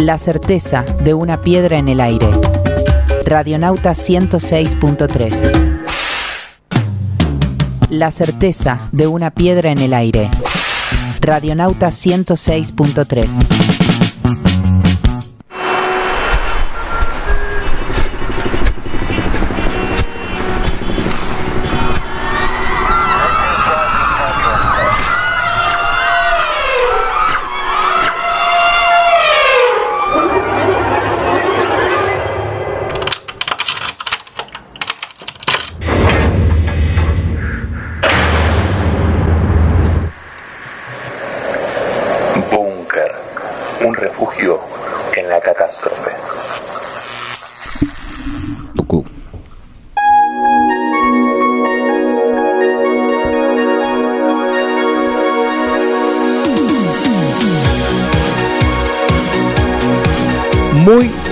La certeza de una piedra en el aire. Radionauta 106.3. La certeza de una piedra en el aire. Radionauta 106.3.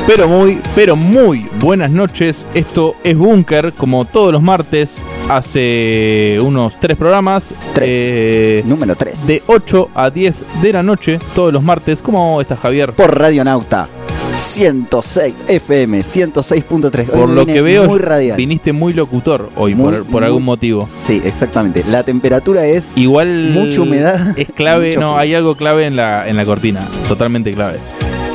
pero muy, pero muy buenas noches. Esto es Búnker, como todos los martes, hace unos tres programas. Tres. eh, Número 3. de 8 a 10 de la noche, todos los martes. ¿Cómo estás, Javier? Por Radionauta. 106 FM, 106.3. Hoy Por lo que veo, Muy radial. viniste muy locutor hoy, Muy, por, por muy- algún motivo. Sí, exactamente. La temperatura es. Igual. Mucha humedad. Es clave, no, hay algo clave en la, en la cortina. Totalmente clave.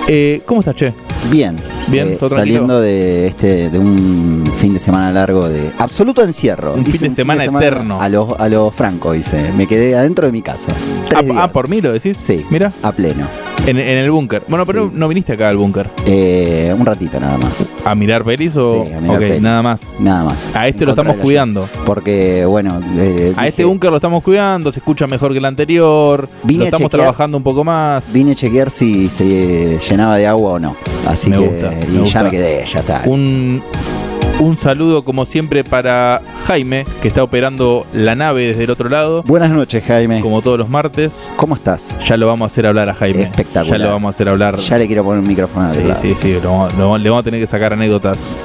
Eh, ¿Cómo estás, che? Bien. Bien, Eh, saliendo de este de un fin de semana largo de absoluto encierro. Un fin de semana eterno. A lo, a lo franco, hice. Me quedé adentro de mi casa. Ah, ah, por mí lo decís. Sí. Mira, A pleno. En, en el búnker. Bueno, pero Sí. no viniste acá al búnker. Eh, un ratito nada más. ¿A mirar pelis o.? Sí, a mirar ok, pelis. nada más. Nada más. A este En lo estamos cuidando. Porque, bueno. eh, A dije, este búnker lo estamos cuidando, se escucha mejor que el anterior. Vine lo estamos chequear. trabajando un poco más. Vine a chequear si se llenaba de agua o no. Así Me que. gusta, y me ya gusta. me quedé, ya está. Un, un saludo, como siempre, para Jaime, que está operando la nave desde el otro lado, Buenas noches, Jaime. como todos los martes. ¿Cómo estás? Ya lo vamos a hacer hablar a Jaime. Espectacular. Ya lo vamos a hacer hablar. Ya le quiero poner un micrófono al Sí, lado. sí, sí, lo le vamos a tener que sacar anécdotas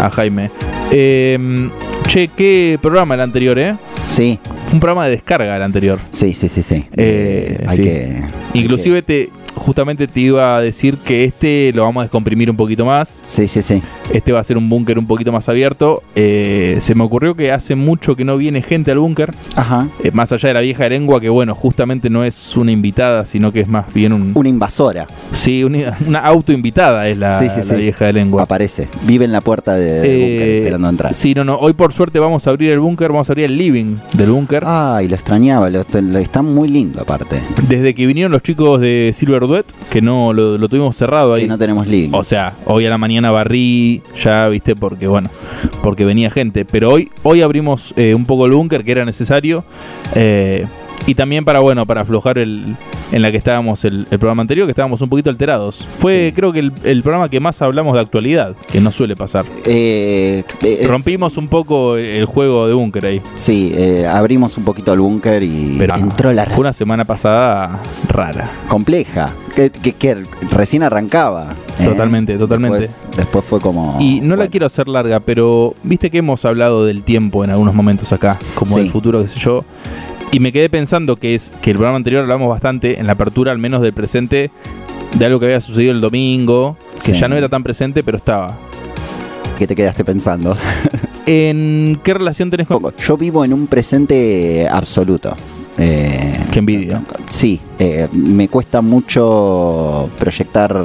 a Jaime. Eh, che, qué programa el anterior, ¿eh? Sí, Fue un programa de descarga el anterior. sí, sí, sí. sí. Eh, hay sí. que. hay Inclusive te, justamente te iba a decir que este lo vamos a descomprimir un poquito más. Sí, sí, sí. Este va a ser un búnker un poquito más abierto. Eh, se me ocurrió que hace mucho que no viene gente al búnker. Ajá. eh, más allá de la vieja lengua, que bueno, justamente no es una invitada, sino que es más bien un... Una invasora sí, una, una autoinvitada es la, Sí, sí, la sí. vieja de lengua. aparece. Vive en la puerta de, del búnker Eh, esperando entrar. Sí, no, no. Hoy por suerte vamos a abrir el búnker, vamos a abrir el living del búnker. Ay, lo extrañaba. Lo, lo- está muy lindo, aparte. Desde que vinieron los chicos de Silver Duet, que no lo, lo tuvimos cerrado ahí. Que no tenemos living. O sea, hoy a la mañana barrí, ya viste, porque bueno, porque venía gente. Pero hoy, hoy abrimos eh, un poco el búnker que era necesario. eh, y también para, bueno, para aflojar el, en la que estábamos el, el programa anterior, que estábamos un poquito alterados. Fue, Sí. creo que el, el programa que más hablamos de actualidad, que no suele pasar. Eh, eh, Rompimos un poco el juego de búnker ahí. Sí, eh, abrimos un poquito el búnker y Pero entró la fue una semana pasada rara. compleja. Que, que- que recién arrancaba. ¿eh? Totalmente, totalmente. Después, después fue como. Y no la quiero hacer larga, pero viste que hemos hablado del tiempo en algunos momentos acá, como Sí. del futuro, qué sé yo. Y me quedé pensando que es que el programa anterior hablamos bastante, en la apertura al menos del presente, de algo que había sucedido el domingo, que Sí. ya no era tan presente, pero estaba. que te quedaste pensando. ¿En qué relación tenés con.? Yo vivo en un presente absoluto. Eh, Qué envidia. Sí, eh, me cuesta mucho proyectar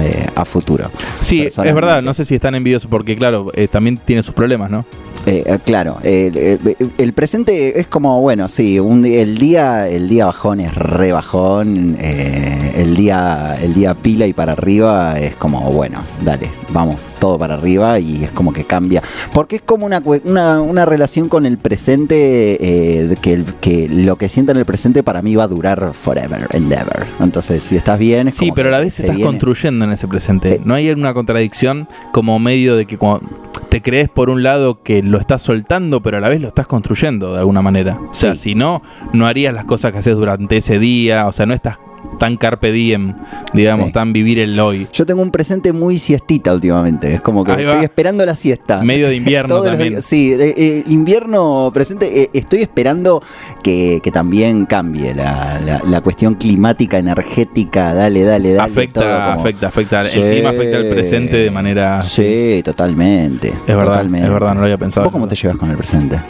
eh, a futuro. Sí, es verdad, no sé si están envidiosos porque, claro, eh, también tiene sus problemas, ¿no? Eh, eh, claro, eh, eh, el presente es como, bueno, sí, un, el día el día bajón es re bajón, eh, el, día, el día pila y para arriba es como, bueno, dale, vamos, todo para arriba y es como que cambia. Porque es como una, una, una relación con el presente, eh, que, que lo que sienta en el presente para mí va a durar forever and ever. Entonces, si estás bien, es Sí, como pero a la vez estás viene. construyendo en ese presente. No hay una contradicción como medio de que cuando te crees por un lado que lo estás soltando, pero a la vez lo estás construyendo de alguna manera. O sea, si no, no harías las cosas que haces durante ese día. O sea, no estás tan carpe diem, digamos, Sí. tan vivir el hoy. Yo tengo un presente muy siestita últimamente. Es como que estoy esperando la siesta. Medio de invierno los también. días. Sí, eh, eh, invierno presente. eh, estoy esperando que, que también cambie la, la- la cuestión climática, energética. Dale, dale, dale. Afecta, todo como- afecta, afecta. Sí. El clima afecta al presente de manera. Sí, totalmente. Es verdad, totalmente. es verdad, no lo había pensado. ¿Vos cómo te llevas con el presente?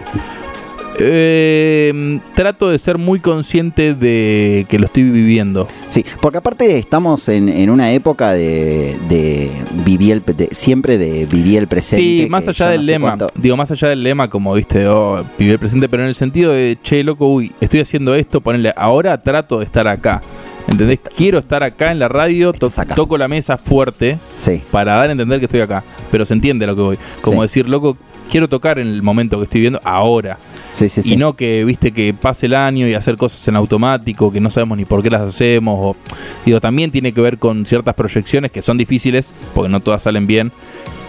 Eh, trato de ser muy consciente de que lo estoy viviendo. Sí, porque aparte estamos en, en una época de, de vivir el, de- siempre de vivir el presente. Sí, más allá del no lema. cuánto- Digo, más allá del lema, como viste, oh, vivir el presente, pero en el sentido de, che, loco, uy, estoy haciendo esto, ponerle, ahora trato de estar acá. ¿Entendés? Quiero estar acá en la radio, to- Estás acá. toco la mesa fuerte Sí, para dar a entender que estoy acá. Pero se entiende lo que voy. Como Sí. decir, loco, quiero tocar en el momento que estoy viendo ahora. sí, sí. sí. Y no que, viste, que pase el año y hacer cosas en automático, que no sabemos ni por qué las hacemos. O, digo, también tiene que ver con ciertas proyecciones que son difíciles, porque no todas salen bien.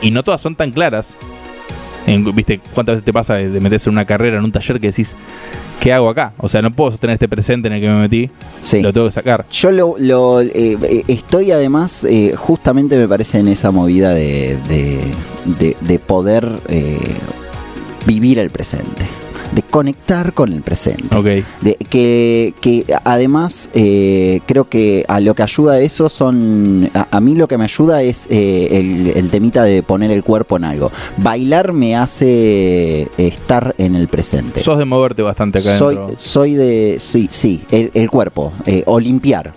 Y no todas son tan claras. En- viste, ¿cuántas veces te pasa de, de meterse en una carrera, en un taller que decís, ¿qué hago acá? O sea, no puedo sostener este presente en el que me metí, Sí. lo tengo que sacar. Yo lo, lo, eh, eh, estoy además, eh, justamente me parece en esa movida de, de, de- de poder eh, vivir el presente, de conectar con el presente. De, que, que además eh, creo que a lo que ayuda eso son. A, a mí lo que me ayuda es eh, el, el temita de poner el cuerpo en algo. Bailar me hace estar en el presente. Sos de moverte bastante acá soy, adentro. soy de. Sí, sí, el, el cuerpo. eh, o limpiar.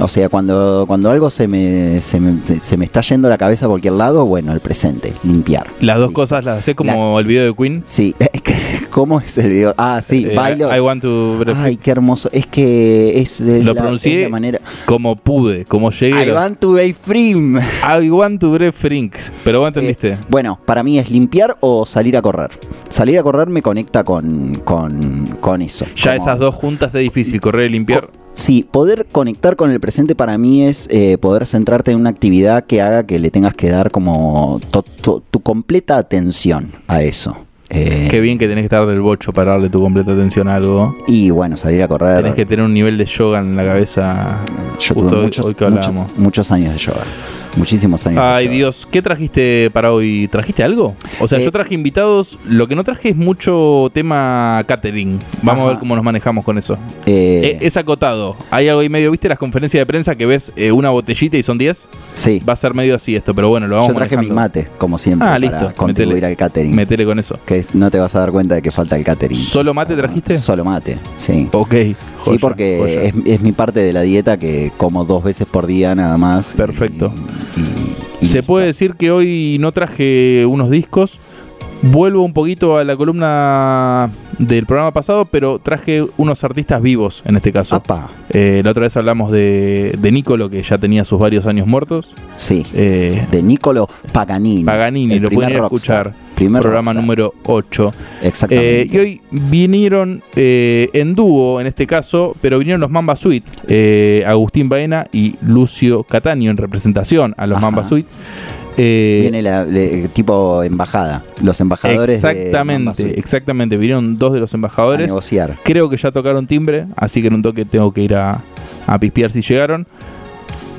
O sea, cuando, cuando algo se me, se, me, se- me está yendo la cabeza a cualquier lado, bueno, el presente, limpiar. Las dos Listo. cosas las haces como el video de Queen. Sí, ¿cómo es el video? Ah, sí, Eh, bailo. I want to Ay, qué hermoso. Es que es, es Lo la, pronuncié es la manera. como pude, como llegué. I want to be free. I want to breathe frink. Pero vos entendiste. Eh, bueno, para mí es limpiar o salir a correr. Salir a correr me conecta con, con, con eso. ya Como- esas dos juntas es difícil, correr y limpiar. Sí, poder conectar con el presente para mí es eh, poder centrarte en una actividad que haga que le tengas que dar como tu completa atención a eso. Eh, Qué bien que tenés que estar del bocho para darle tu completa atención a algo. Y bueno, salir a correr. Tenés que tener un nivel de yoga en la cabeza. Yo Justo tuve hoy- muchos, hoy que muchos- muchos años de yoga. Muchísimos años. Ay. Dios, ¿qué trajiste para hoy? ¿Trajiste algo? O sea, Eh, yo traje invitados, lo que no traje es mucho tema catering. Vamos a ver cómo nos manejamos con eso. Eh, Eh, es acotado. Hay algo ahí medio, ¿viste las conferencias de prensa que ves eh, una botellita y son 10? sí, Va a ser medio así esto, pero bueno, lo vamos yo traje mi mate, como siempre, Ah, para listo. contribuir Metele. al catering. Metele con eso. que es- no te vas a dar cuenta de que falta el catering. ¿Solo mate trajiste? Solo mate, sí. Ok. sí, porque es, es mi parte de la dieta que como dos veces por día nada más. Perfecto. y- y Se puede decir que hoy no traje unos discos. Vuelvo un poquito a la columna del programa pasado, pero traje unos artistas vivos en este caso. Eh, la otra vez hablamos de, de Nicolo, que ya tenía sus varios años muertos. sí. Eh, De Niccolo Paganini. Paganini, lo primer pueden ir a rockstar, escuchar. Primer programa rockstar. número 8. Exactamente. Eh, y hoy vinieron eh, en dúo, en este caso, pero vinieron los Mamba Suite, eh, Agustín Baena y Lucio Cataño en representación a los Ajá. Mamba Suite. Eh, Viene la, tipo embajada. Los embajadores. exactamente, exactamente. Vinieron dos de los a embajadores. negociar. Creo que ya tocaron timbre, así que en un toque tengo que ir a, a pispear si llegaron.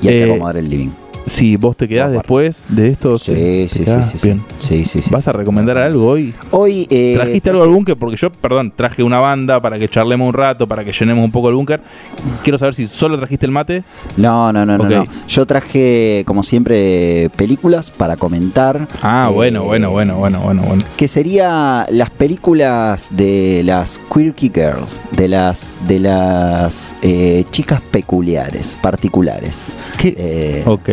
Y hay que acomodar el living. Si vos te quedás después de esto, Sí, sí, sí, sí, sí. Sí, sí, sí, ¿Vas sí. a recomendar algo hoy? Hoy. eh, ¿Trajiste algo al búnker? Porque yo, perdón, traje una banda para que charlemos un rato, para que llenemos un poco el búnker. Quiero saber si solo trajiste el mate. No, no, no, no, no. Yo traje, como siempre, películas para comentar. Ah, Eh, bueno, bueno, bueno, bueno, bueno, bueno. Que sería las películas de las quirky girls, de las de las eh, chicas peculiares, particulares. ¿Qué? Eh, Ok.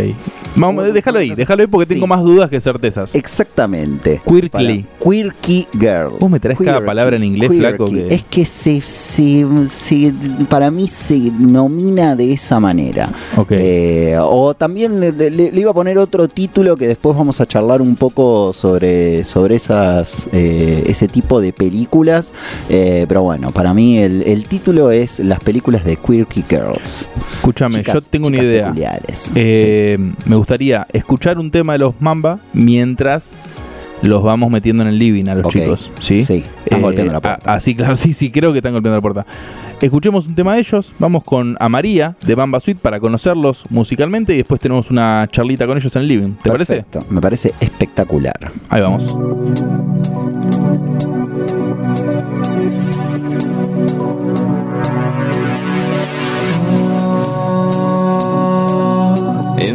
Vamos, déjalo ahí, déjalo ahí porque sí. tengo más dudas que certezas. Exactamente. Quirky. Quirky girl. Vos me traes cada palabra en inglés, flaco, que- Es que se, se- se- para mí se nomina de esa manera. Ok. Eh, o también le, le- le iba a poner otro título que después vamos a charlar un poco sobre, sobre esas, eh, ese tipo de películas. Eh, pero bueno, para mí el, el título es Las películas de Quirky Girls. Escúchame, yo tengo una idea. peculiares. Eh, Me gustaría escuchar un tema de los Mamba mientras los vamos metiendo en el living a los chicos. Sí, Sí, están golpeando la a- puerta. Así, claro, sí, sí, creo que están golpeando la puerta. Escuchemos un tema de ellos, vamos con a María de Bamba Suite para conocerlos musicalmente y después tenemos una charlita con ellos en el living. ¿Te parece? Perfecto, me parece espectacular. Ahí vamos.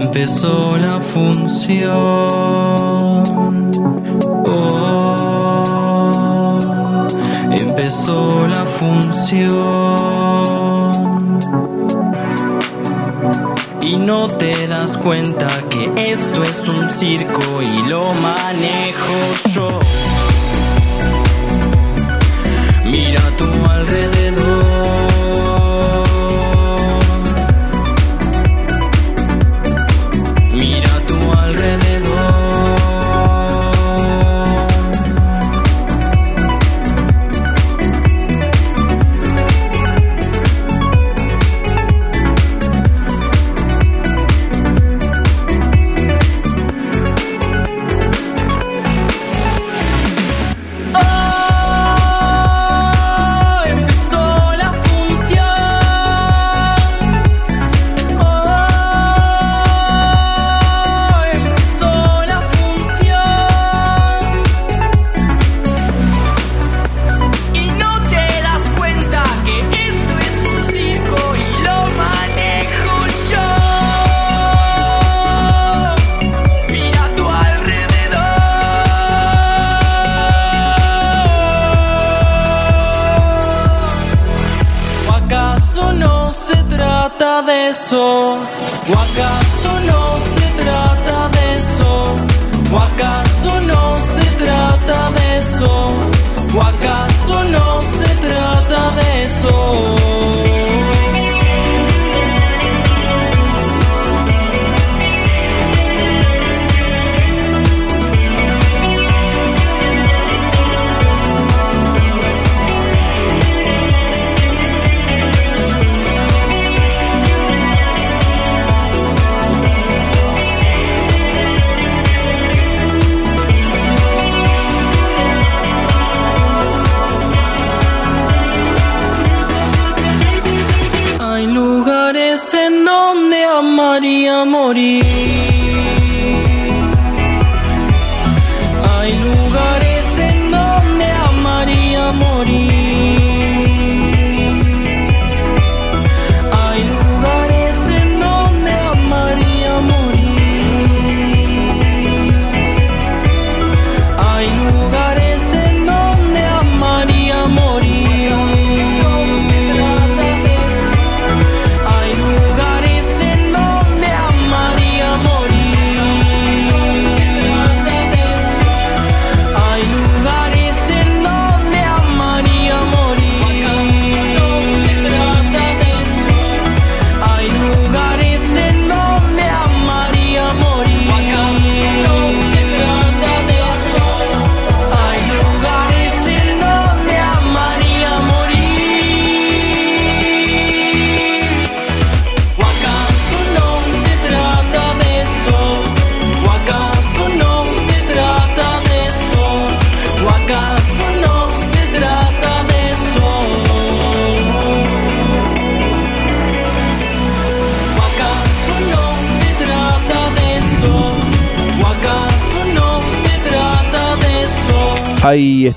Empezó la función. Oh, empezó la función. Y no te das cuenta que esto es un circo y lo manejo yo. Mira tu alrededor. adesso up.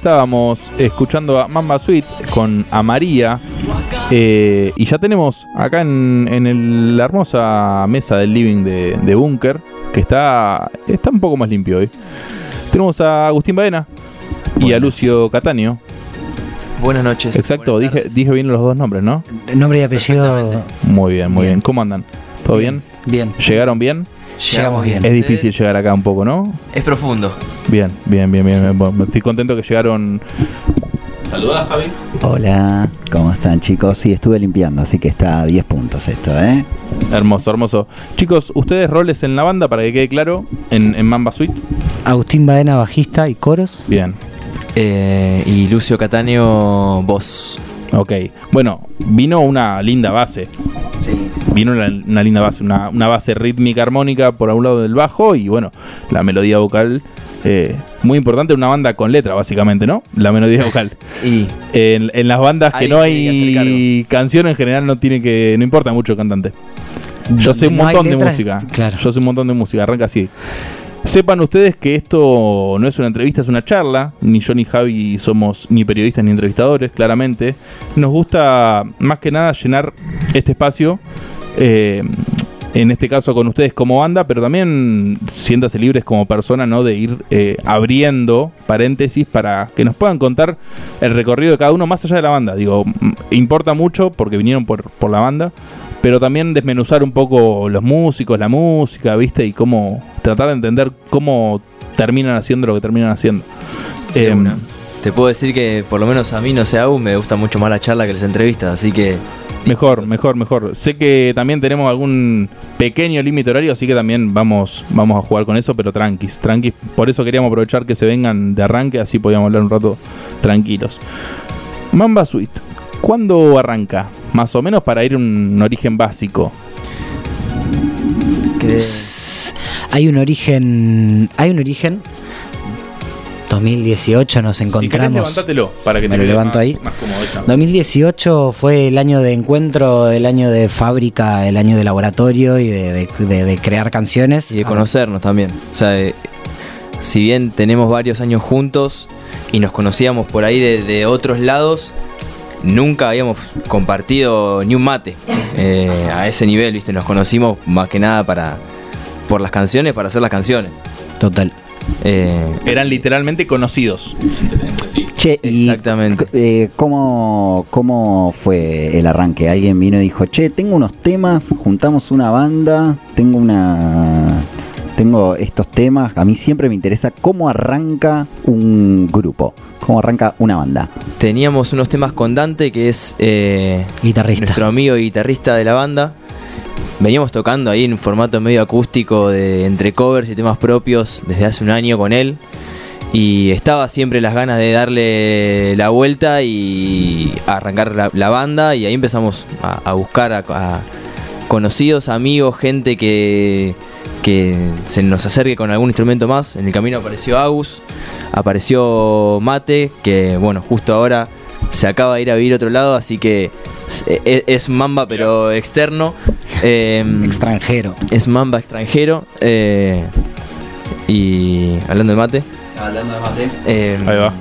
Estábamos escuchando a Mamba Suite con a María. eh, y ya tenemos acá en, en el- la hermosa mesa del living de, de Bunker, que está, está un poco más limpio hoy. Tenemos a Agustín Baena y a. Lucio Cataño. Buenas noches. Exacto, Buenas dije, dije bien los dos nombres, ¿no? Nombre y apellido. Muy bien, muy bien. Bien. ¿Cómo andan? ¿Todo bien? Bien. ¿Llegaron bien? Llegamos bien. Es difícil llegar acá un poco, ¿no? Es profundo. Bien, bien, bien, bien. bien. Bueno, estoy contento que llegaron. Saluda, Javi. Hola, ¿cómo están chicos? Sí, estuve limpiando, así que está a 10 puntos esto, ¿eh? Hermoso, hermoso. Chicos, ustedes roles en la banda para que quede claro en, en Mamba Suite. Agustín Baena, bajista y coros. Bien, Eh, y Lucio Cataño, voz. ok. Bueno, vino una linda base. Viene una, una linda base, una, una base rítmica armónica por un lado del bajo y bueno, la melodía vocal eh, muy importante, una banda con letra básicamente, ¿no? La melodía vocal. Y En, en las bandas que no hay canción en general no tiene que no importa mucho el cantante. Yo sé un No montón de música. Claro. Yo sé un montón de música, arranca así. Sepan ustedes que esto no es una entrevista, es una charla. Ni yo ni Javi somos ni periodistas ni entrevistadores, claramente. Nos gusta más que nada llenar este espacio. Eh, en este caso con ustedes como banda, pero también siéntase libres como persona, ¿no? De ir eh, abriendo paréntesis para que nos puedan contar el recorrido de cada uno más allá de la banda. Digo, mm, importa mucho porque vinieron por, por la banda, pero también desmenuzar un poco los músicos, la música, ¿viste? Y cómo tratar de entender cómo terminan haciendo lo que terminan haciendo. Em. Te puedo decir que por lo menos a mí, no sé aún, me gusta mucho más la charla que las entrevistas, así que Mejor, mejor, mejor. Sé que también tenemos algún pequeño límite horario, así que también vamos, vamos a jugar con eso, pero tranquis, tranquis. Por eso queríamos aprovechar que se vengan de arranque, así podíamos hablar un rato tranquilos. Mamba Suite, ¿cuándo arranca? Más o menos para ir a un origen básico. Hay un origen. Hay un origen. 2018 nos Si querés, encontramos. levantátelo para que Me te lo levanto más- ahí. más cómodo, ahí está. 2018 fue el año de encuentro, el año de fábrica, el año de laboratorio y de, de- de- de crear canciones. y de conocernos también. O sea, eh, si bien tenemos varios años juntos y nos conocíamos por ahí de, de otros lados, nunca habíamos compartido ni un mate eh, a ese nivel, ¿viste? Nos conocimos más que nada para por las canciones, para hacer las canciones. Total. Eh, Eran literalmente conocidos. entre sí. Che, y Exactamente. eh, ¿cómo, ¿cómo fue el arranque? Alguien vino y dijo, che, tengo unos temas, juntamos una banda, tengo una... Tengo estos temas, a mí siempre me interesa cómo arranca un grupo, cómo arranca una banda. teníamos unos temas con Dante, que es eh, Guitarrista. nuestro amigo y guitarrista de la banda. Veníamos tocando ahí en formato medio acústico de entre covers y temas propios desde hace un año con él. Y estaba siempre las ganas de darle la vuelta y arrancar la, banda. Y ahí empezamos a, a buscar a, a conocidos, amigos, gente que, que se nos acerque con algún instrumento más. En el camino apareció Agus, apareció Mate, que bueno, justo ahora se acaba de ir a vivir a otro lado, así que es, es- es Mamba pero externo. Em, Extranjero. es Mamba extranjero. eh, y hablando de Mate. Hablando de mate. em, Ahí va.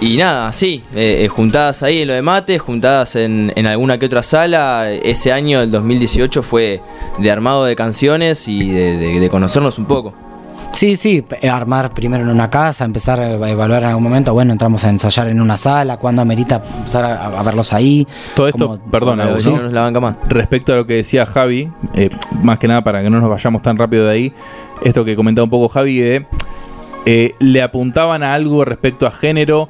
y nada, sí, eh, eh, juntadas ahí en lo de mate, juntadas en, en alguna que otra sala. Ese año, el 2018, fue de armado de canciones y de, de- de conocernos un poco. Sí, sí, armar primero en una casa, empezar a evaluar en algún momento, bueno, entramos a ensayar en una sala, cuando amerita empezar a, a verlos ahí. Todo esto, Agus, si ¿no? no nos la banca más. respecto a lo que decía Javi, eh, más que nada para que no nos vayamos tan rápido de ahí, esto que comentaba un poco Javi, de eh, le apuntaban a algo respecto a género,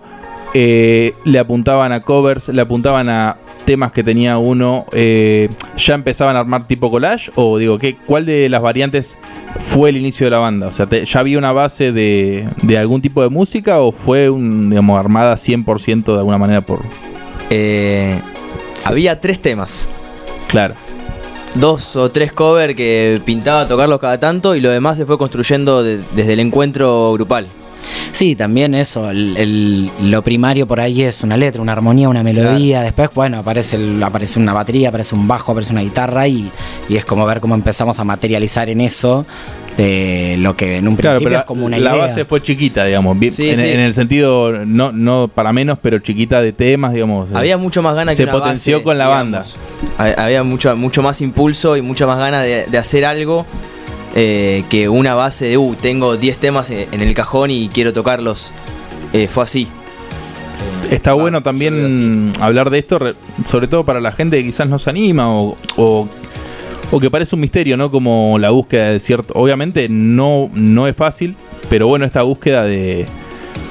eh, le apuntaban a covers, le apuntaban a temas que tenía uno, eh, ya empezaban a armar tipo collage, o digo, ¿qué, ¿cuál de las variantes fue el inicio de la banda? O sea, te- ¿ya había una base de, de algún tipo de música o fue un, digamos, armada 100% de alguna manera por... Eh, había tres temas. Claro. Dos o tres covers que pintaba tocarlos cada tanto y lo demás se fue construyendo de- desde el encuentro grupal. Sí, también eso, el- el- lo primario por ahí es una letra, una armonía, una melodía, después, bueno, aparece, el- aparece una batería, aparece un bajo, aparece una guitarra y, y es como ver cómo empezamos a materializar en eso de lo que en un Claro, principio pero es como una la idea. base fue chiquita, digamos, Sí, en, sí. en el sentido, no, no para menos, pero chiquita de temas, digamos. Había mucho más ganas Se que una potenció base, con la digamos. Ha- Había mucho, mucho más impulso y mucha más ganas de, de hacer algo eh, que una base de, uh, tengo 10 temas en en el cajón y quiero tocarlos. Eh, fue así. Eh, Está bueno también hablar de esto, re- sobre todo para la gente que quizás no se anima o, o, o que parece un misterio, ¿no? Como la búsqueda de cierto... Obviamente no, no es fácil, pero bueno, esta búsqueda de,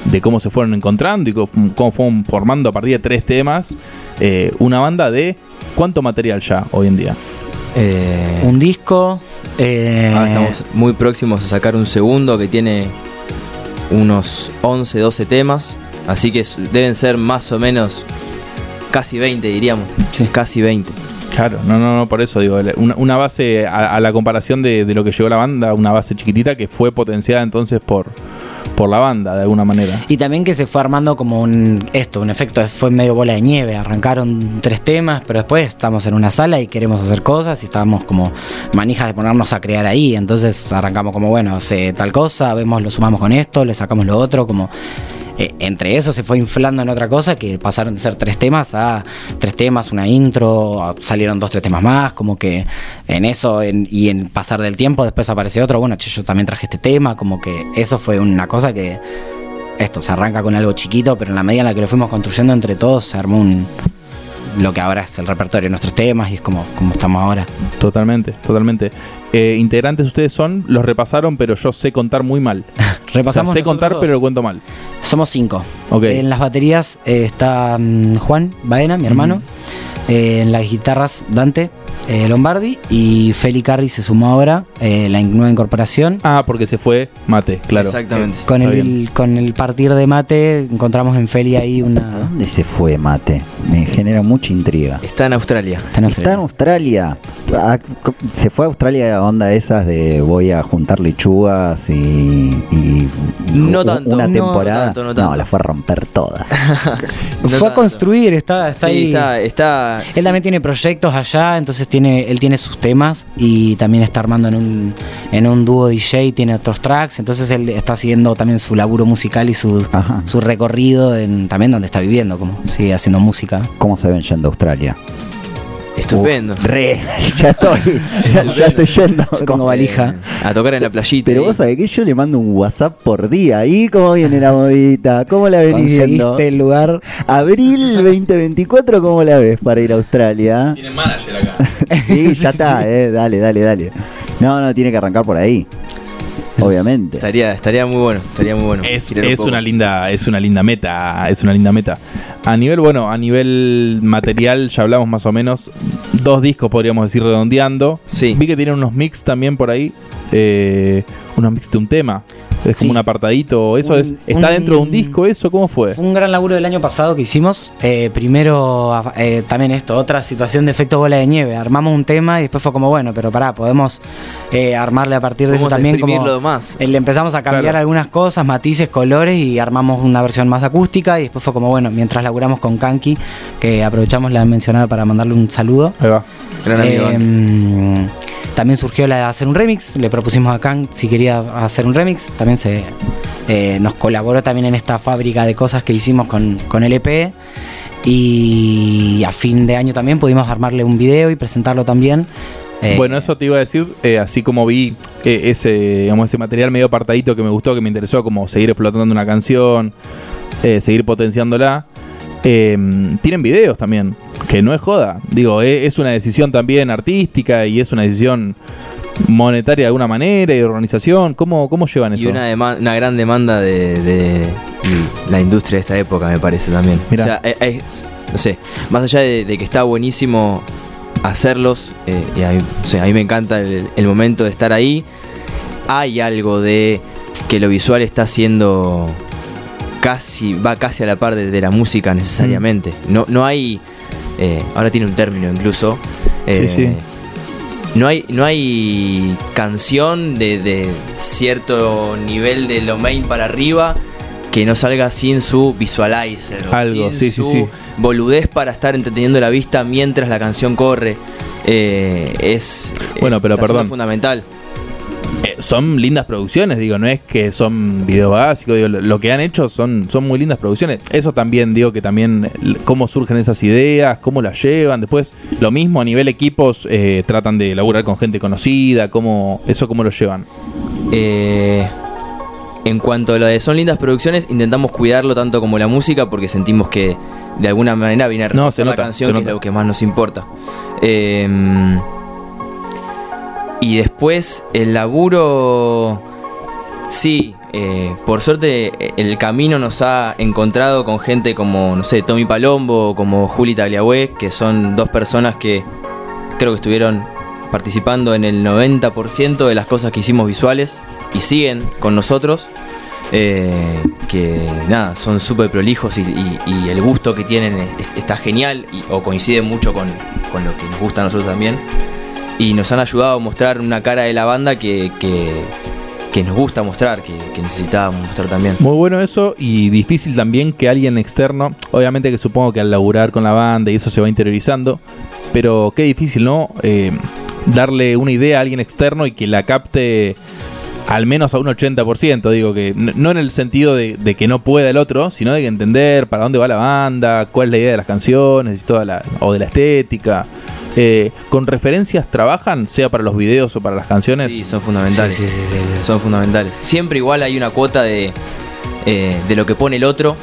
de cómo se fueron encontrando y cómo, cómo fueron formando a partir de tres temas eh, una banda de... ¿Cuánto material ya hoy en día? Eh, Un disco. eh, ahora estamos muy próximos a sacar un segundo que tiene unos 11, 12 temas. Así que deben ser más o menos casi 20, diríamos. Casi 20. Claro, no, no, no, por eso digo, una, una base a, a la comparación de, de lo que llegó la banda, una base chiquitita que fue potenciada entonces por, por la banda de alguna manera. Y también que se fue armando como un esto, un efecto, fue medio bola de nieve. Arrancaron tres temas, pero después estamos en una sala y queremos hacer cosas y estábamos como manijas de ponernos a crear ahí. Entonces arrancamos como, bueno, hace tal cosa, vemos, lo sumamos con esto, le sacamos lo otro, como eh, entre eso se fue inflando en otra cosa que pasaron de ser tres temas a tres temas, una intro, salieron dos, tres temas más, como que en eso y en pasar del tiempo después aparece otro, bueno, che, yo también traje este tema, como que eso fue una cosa que esto se arranca con algo chiquito, pero en la medida en la que lo fuimos construyendo entre todos se armó un lo que ahora es el repertorio de nuestros temas y es como, como estamos ahora. Totalmente, totalmente. Eh, integrantes ustedes son, los repasaron, pero yo sé contar muy mal. Repasamos O sea, sé contar, pero lo cuento mal. Somos cinco. En las baterías eh, está mm, Juan Baena, mi hermano. Eh, en las guitarras Dante eh, Lombardi. Y Feli Carri se sumó ahora, eh, la in- nueva incorporación. Ah, porque se fue Mate, claro. Exactamente. Con Está el, con el partir de mate encontramos en Feli ahí ¿A una... dónde se fue Mate? Me genera mucha intriga. Está en Australia. Está en Está en Australia. Australia. Ah, co- Se fue a Australia onda esas de voy a juntar lechugas y, y- y No u- tanto, una no temporada. tanto, no tanto. la fue a romper toda. No Fue a construir, está, está Sí, ahí. está, está. Él también tiene proyectos allá, entonces tiene, él tiene sus temas y también está armando en un, en un dúo DJ, tiene otros tracks, entonces él está haciendo también su laburo musical y su, Ajá. su recorrido en, también donde está viviendo, como sigue haciendo música. ¿Cómo se ven yendo a Australia? Estupendo. Uf, re, ya estoy, ya, ya estoy yendo. Yo tengo valija. A tocar en la playita. Pero ahí. vos sabés que yo le mando un WhatsApp por día. ¿Y cómo viene la modita? ¿Cómo la venís viendo? El lugar. Abril 2024, ¿cómo la ves para ir a Australia? Tienen manager acá. Sí, ya está, eh, dale, dale, dale. No, no, tiene que arrancar por ahí. Obviamente. Estaría, estaría muy bueno. Estaría muy bueno. Es, un es una linda, es una linda meta, es una linda meta. A nivel, bueno, a nivel material ya hablamos más o menos. Dos discos podríamos decir redondeando. Sí. Vi que tienen unos mix también por ahí. eh, unos mix de un tema. Es como Sí. un apartadito. Eso Un- es. ¿Está un- dentro de un disco eso? ¿Cómo fue? Un gran laburo del año pasado que hicimos. Eh, primero, a- eh, también esto, otra situación de efecto bola de nieve. Armamos un tema y después fue como, bueno, pero pará, podemos eh, armarle a partir de eso también como... Eh, Le empezamos a cambiar Claro. algunas cosas, matices, colores y armamos una versión más acústica y después fue como, bueno, mientras laburamos con Kanki, que aprovechamos la mencionada para mandarle un saludo. Ahí va. Gran amigo. También surgió la de hacer un remix, le propusimos a Kang si quería hacer un remix, también se eh, nos colaboró también en esta fábrica de cosas que hicimos con, con LP y a fin de año también pudimos armarle un video y presentarlo también. Eh, Bueno, eso te iba a decir, eh, así como vi ese, digamos, ese material medio apartadito que me gustó, que me interesó, como seguir explotando una canción, seguir potenciándola. tienen videos también, que no es joda. Digo, eh, es una decisión también artística y es una decisión monetaria de alguna manera y de organización. ¿Cómo, cómo llevan eso? Y una, una gran demanda de, de la industria de esta época, me parece también. Mirá. O sea, eh, eh, no sé, más allá de, de que está buenísimo hacerlos, eh, y a mí, o sea, a mí me encanta el, el momento de estar ahí, hay algo de que lo visual está siendo casi, va casi a la par de, de la música necesariamente. Mm. No, no hay, eh, ahora tiene un término incluso. eh, sí. no hay, no hay canción de, de cierto nivel de lo main para arriba que no salga sin su visualizer. o Algo, sin sí, sí, su sí. Boludez para estar entreteniendo la vista mientras la canción corre. Eh, es Bueno, pero perdón. fundamental. Son lindas producciones, digo, no es que son videos básicos, digo, lo, lo que han hecho son, son muy lindas producciones. Eso también, digo, que también cómo surgen esas ideas, cómo las llevan, después lo mismo a nivel equipos, eh, tratan de laburar con gente conocida, cómo, eso cómo lo llevan. Eh, en cuanto a lo de son lindas producciones, intentamos cuidarlo tanto como la música porque sentimos que de alguna manera viene a No, se la nota, canción, se que es lo que más nos importa. Eh, y después el laburo, sí, eh, por suerte eh, el camino nos ha encontrado con gente como, no sé, Tommy Palombo, como Juli Tagliabue, que son dos personas que creo que estuvieron participando en el 90% de las cosas que hicimos visuales y siguen con nosotros. eh, que nada, son súper prolijos y, el gusto que tienen es- es- está genial y- o coincide mucho con, con lo que nos gusta a nosotros también. Y nos han ayudado a mostrar una cara de la banda que, que, nos gusta mostrar, que, necesitábamos mostrar también. Muy bueno eso y difícil también que alguien externo, obviamente que supongo que al laburar con la banda y eso se va interiorizando, pero qué difícil, ¿no? Eh, darle una idea a alguien externo y que la capte al menos a un 80%, digo que no en el sentido de, de que no pueda el otro, sino de que entender para dónde va la banda, cuál es la idea de las canciones y toda la, o de la estética. Eh, ¿Con referencias trabajan, sea para los videos o para las canciones? Sí, son fundamentales. Sí, sí, sí, sí, Son fundamentales. Siempre igual hay una cuota de, eh, de lo que pone el otro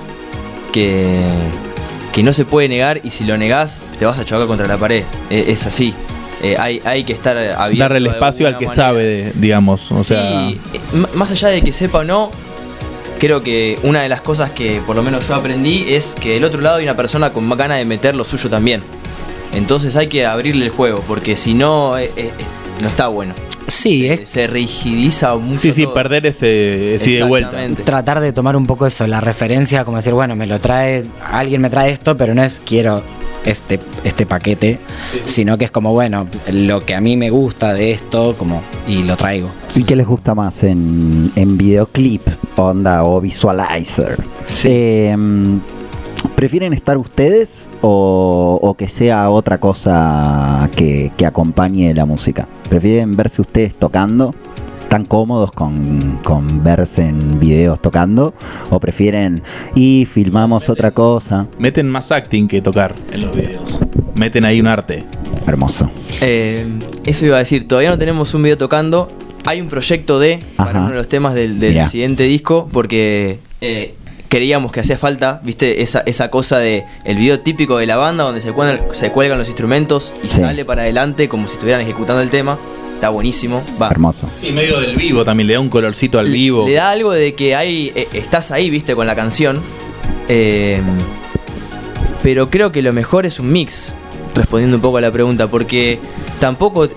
que, que no se puede negar y si lo negás te vas a chocar contra la pared. Eh, es así. Eh, hay, hay que estar abierto. Darle el espacio al que manera. sabe, de- digamos. O Sí, sea, más allá de que sepa o no, creo que una de las cosas que por lo menos yo aprendí es que del otro lado hay una persona con más ganas de meter lo suyo también. Entonces hay que abrirle el juego, porque si no, eh, eh, eh, no está bueno. Sí, se, es se rigidiza mucho. sí, sí, todo. perder ese, y vuelta. Exactamente. tratar de tomar un poco eso, la referencia, como decir, bueno, me lo trae, alguien me trae esto, pero no es quiero este, este paquete, sino que es como, bueno, lo que a mí me gusta de esto, como, y lo traigo. ¿Y qué les gusta más en, en videoclip, onda o visualizer? Sí. ¿Prefieren estar ustedes o, o que sea otra cosa que, que acompañe la música? ¿Prefieren verse ustedes tocando? ¿Tan cómodos con, con verse en videos tocando? ¿O prefieren y filmamos otra cosa? Meten más acting que tocar en los videos. Meten ahí un arte. Hermoso. Eh, eso iba a decir, todavía no tenemos un video tocando. Hay un proyecto de para Ajá. uno de los temas del, del siguiente disco, porque eh, creíamos que hacía falta, viste, esa, esa cosa de el video típico de la banda donde se cuelgan, se cuelgan los instrumentos y Sí. sale para adelante como si estuvieran ejecutando el tema. Está buenísimo. Va. Hermoso. Sí, medio del vivo también, le da un colorcito al Le- vivo. Le da algo de que hay, eh, estás ahí, viste, con la canción. Eh, pero creo que lo mejor es un mix, respondiendo un poco a la pregunta, porque tampoco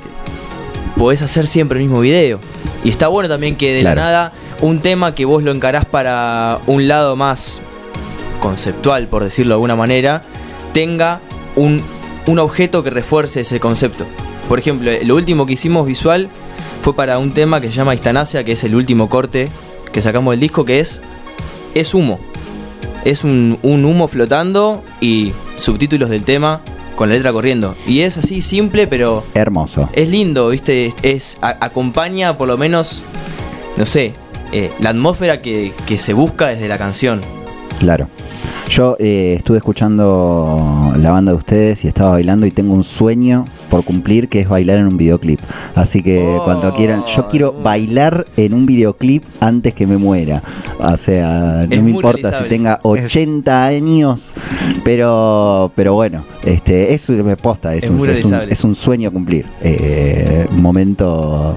podés hacer siempre el mismo video. Y está bueno también que de Claro. la nada un tema que vos lo encarás para un lado más conceptual, por decirlo de alguna manera, tenga un, un objeto que refuerce ese concepto. Por ejemplo, lo último que hicimos visual fue para un tema que se llama Istanasia, que es el último corte que sacamos del disco, que es, es humo. Es un, un humo flotando y subtítulos del tema con la letra corriendo. Y es así simple, pero Hermoso. es lindo, ¿viste? Es, a- acompaña por lo menos, no sé, eh, la atmósfera que, que se busca desde la canción. Claro. Yo eh, estuve escuchando la banda de ustedes y estaba bailando y tengo un sueño por cumplir que es bailar en un videoclip. Así que Oh, cuando quieran, yo quiero oh. bailar en un videoclip antes que me muera. O sea, no Es me importa si tenga 80 años, pero pero bueno, este eso me posta, es, Es un, es, un, es un sueño a cumplir. Eh, un momento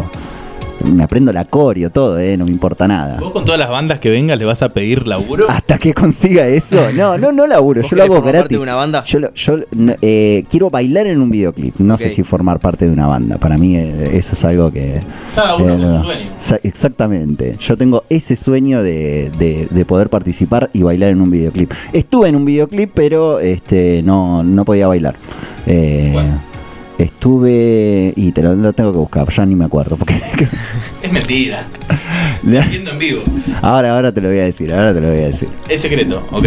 me aprendo la coreo, todo, eh, no me importa nada. ¿Vos con todas las bandas que vengas le vas a pedir laburo? Hasta que consiga eso. No, no, no laburo. ¿Vos Yo lo hago formar parte gratis. de una banda? Yo, lo- yo no, eh, quiero bailar en un videoclip. No sé si formar parte de una banda. Para mí eh, eso es algo que. Cada uno eh, con su sueño. Exactamente. Yo tengo ese sueño de, de- de poder participar y bailar en un videoclip. Estuve en un videoclip, pero este no, no podía bailar. Eh, Bueno. Estuve. Y te lo, lo tengo que buscar, ya ni me acuerdo. Porque Es mentira. Viendo en vivo. ahora, ahora te lo voy a decir, ahora te lo voy a decir. Es secreto, ok.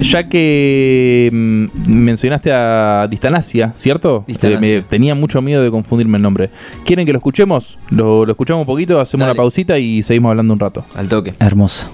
Ya que mm, mencionaste a Distanasia, ¿cierto? Distanasia. Eh, me- tenía mucho miedo de confundirme el nombre. ¿Quieren que lo escuchemos? Lo, lo escuchamos un poquito, hacemos Dale. una pausita y seguimos hablando un rato. Al toque. Hermoso.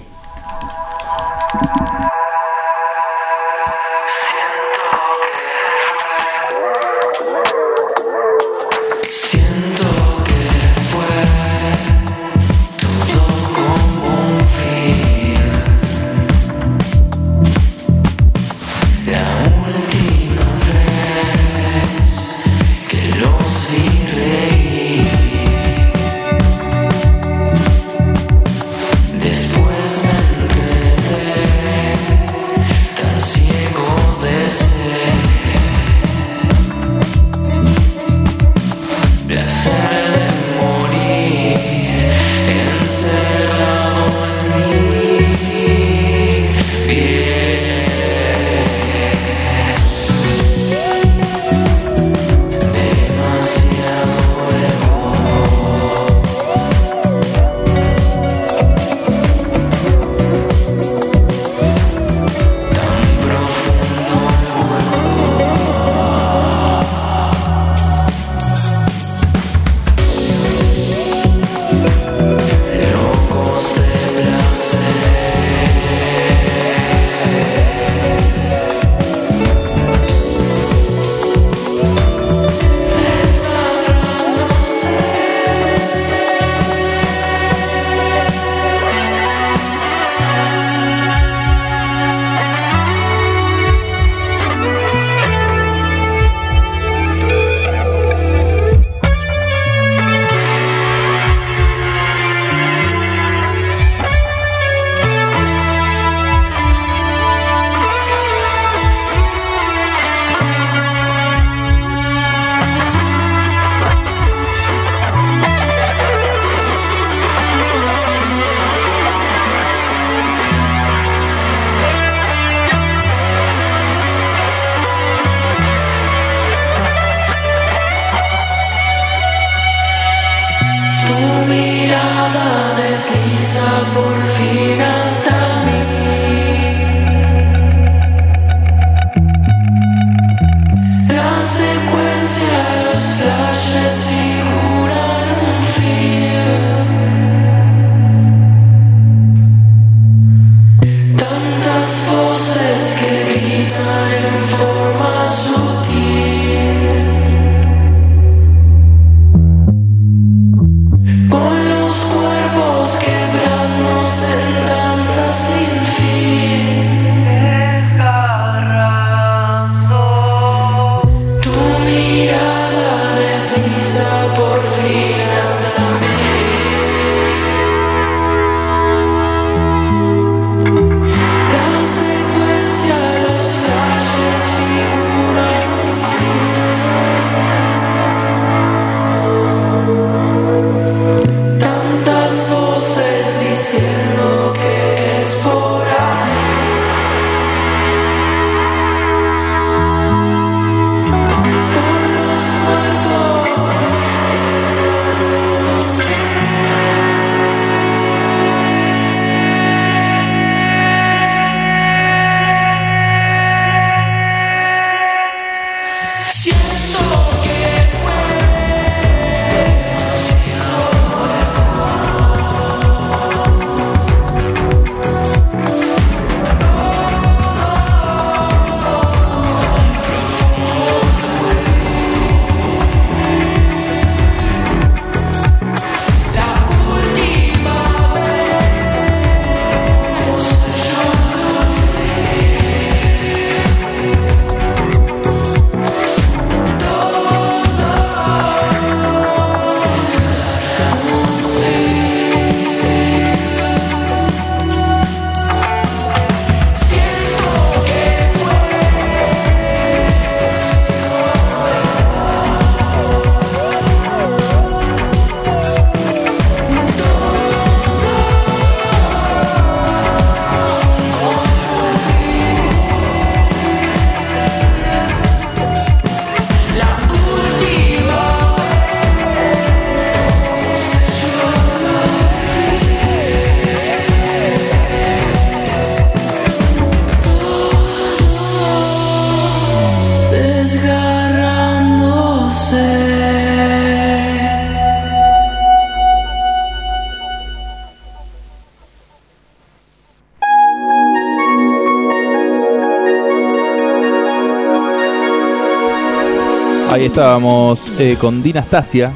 Ahí estábamos eh, con Dinastasia,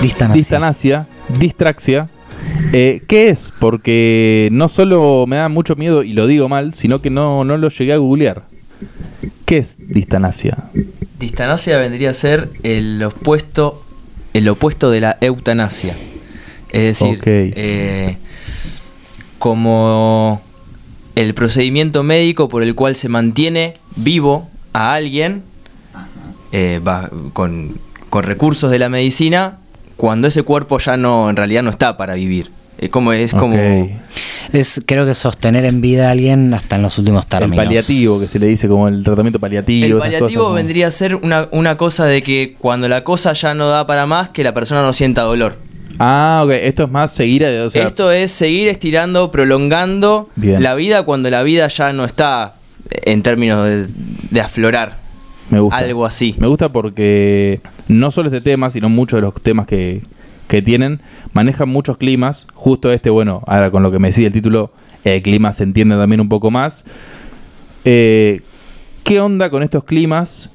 Distanasia. Distanasia, Distraxia. Eh, ¿Qué es? Porque no solo me da mucho miedo y lo digo mal, sino que no, no lo llegué a googlear. ¿Qué es Distanasia? Distanasia vendría a ser el opuesto, el opuesto de la eutanasia. Es decir, eh, como el procedimiento médico por el cual se mantiene vivo a alguien eh, va- con, con recursos de la medicina cuando ese cuerpo ya no en realidad no está para vivir. Es como es como. Es, creo que sostener en vida a alguien hasta en los últimos El términos. paliativo, que se le dice como el tratamiento paliativo. El esas paliativo cosas, ¿no? vendría a ser una, una cosa de que cuando la cosa ya no da para más, que la persona no sienta dolor. Ah, ok. Esto es más seguir. a- O sea, Esto es seguir estirando, prolongando Bien. la vida cuando la vida ya no está en términos de, de aflorar. Me gusta. Algo así. Me gusta porque no solo este tema, sino muchos de los temas que, que tienen manejan muchos climas. Justo este, bueno, ahora con lo que me decía el título, el clima se entiende también un poco más. Eh, ¿Qué onda con estos climas?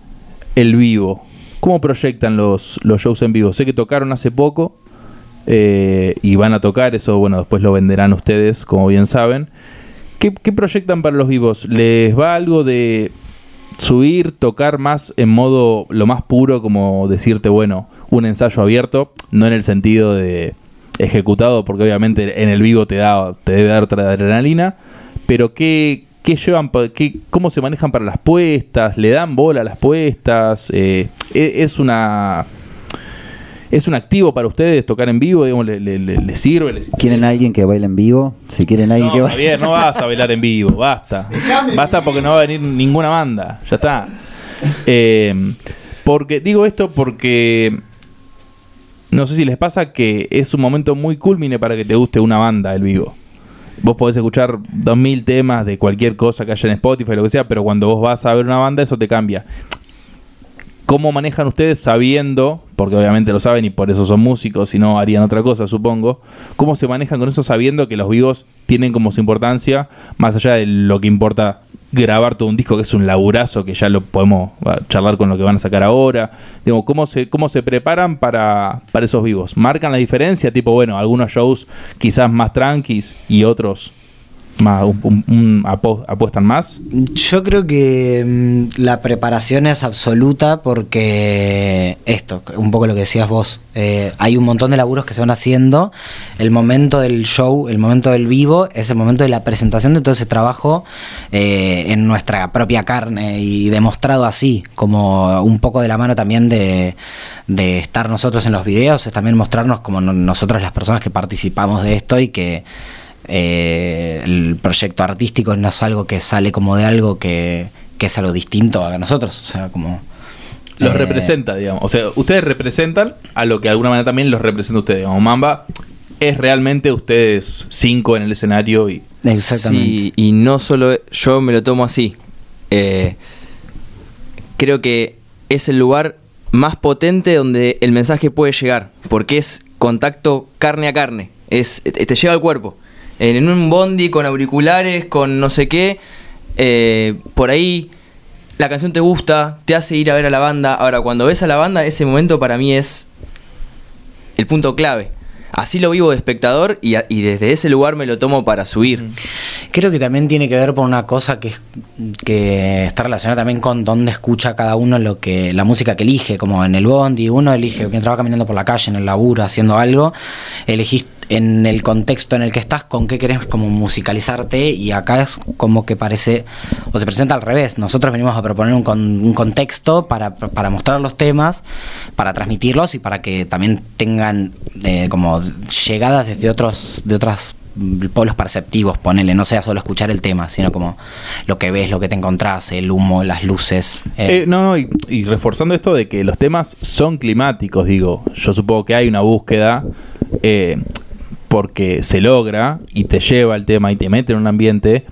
El vivo. ¿Cómo proyectan los, los shows en vivo? Sé que tocaron hace poco eh, y van a tocar, eso bueno, después lo venderán ustedes, como bien saben. ¿Qué, qué proyectan para los vivos? ¿Les va algo de subir, tocar más en modo lo más puro, como decirte, bueno, un ensayo abierto, no en el sentido de ejecutado, porque obviamente en el vivo te da, te debe dar otra adrenalina, pero qué, qué llevan, qué, cómo se manejan para las puestas, le dan bola a las puestas, Eh, e- es una es un activo para ustedes tocar en vivo, digamos, le, le- le- le sirve, les ¿Quieren alguien que baile en vivo? Si quieren alguien no, que baile. Javier, no vas a bailar en vivo, basta. Basta porque no va a venir ninguna banda, ya está. Eh, porque digo esto porque no sé si les pasa que es un momento muy culmine para que te guste una banda el vivo. Vos podés escuchar 2000 temas de cualquier cosa que haya en Spotify, lo que sea, pero cuando vos vas a ver una banda eso te cambia. ¿Cómo manejan ustedes sabiendo, porque obviamente lo saben y por eso son músicos, si no harían otra cosa, supongo? ¿Cómo se manejan con eso sabiendo que los vivos tienen como su importancia, más allá de lo que importa grabar todo un disco, que es un laburazo, que ya lo podemos charlar con lo que van a sacar ahora? Digo, ¿cómo se, cómo se preparan para, para esos vivos? ¿Marcan la diferencia? Tipo, bueno, algunos shows quizás más tranquis y otros más apuestan más. Yo creo que mm, la preparación es absoluta porque esto, un poco lo que decías vos, eh, hay un montón de laburos que se van haciendo, el momento del show, el momento del vivo, es el momento de la presentación de todo ese trabajo eh, en nuestra propia carne y demostrado así, como un poco de la mano también de, de estar nosotros en los videos, es también mostrarnos como no- nosotros las personas que participamos de esto y que eh, el proyecto artístico no es algo que sale como de algo que, que es algo distinto a nosotros. O sea, como. Los eh, representa, digamos. O sea, ustedes representan a lo que de alguna manera también los representa a ustedes. Digamos, Mamba es realmente ustedes cinco en el escenario y Exactamente. Sí, y no solo yo me lo tomo así. Eh, creo que es el lugar más potente donde el mensaje puede llegar, porque es contacto carne a carne, es te te llega al cuerpo. En, un bondi con auriculares, con no sé qué, eh, por ahí la canción te gusta, te hace ir a ver a la banda. Ahora, cuando ves a la banda, ese momento para mí es el punto clave. Así lo vivo de espectador y, desde ese lugar me lo tomo para subir. Creo que también tiene que ver por una cosa que, que está relacionada también con dónde escucha cada uno lo que la música que elige, como en el bondi, uno elige mientras va caminando por la calle, en el laburo, haciendo algo, elegís en el contexto en el que estás con qué querés como musicalizarte y acá es como que parece o se presenta al revés. Nosotros venimos a proponer un, con- un contexto para, para mostrar los temas, para transmitirlos y para que también tengan eh, como llegadas desde otros de otras polos perceptivos, ponele, no sea solo escuchar el tema, sino como lo que ves, lo que te encontrás, el humo, las luces. Eh, no, no, y, y reforzando esto de que los temas son climáticos, digo, yo supongo que hay una búsqueda eh, porque se logra y te lleva el tema y te mete en un ambiente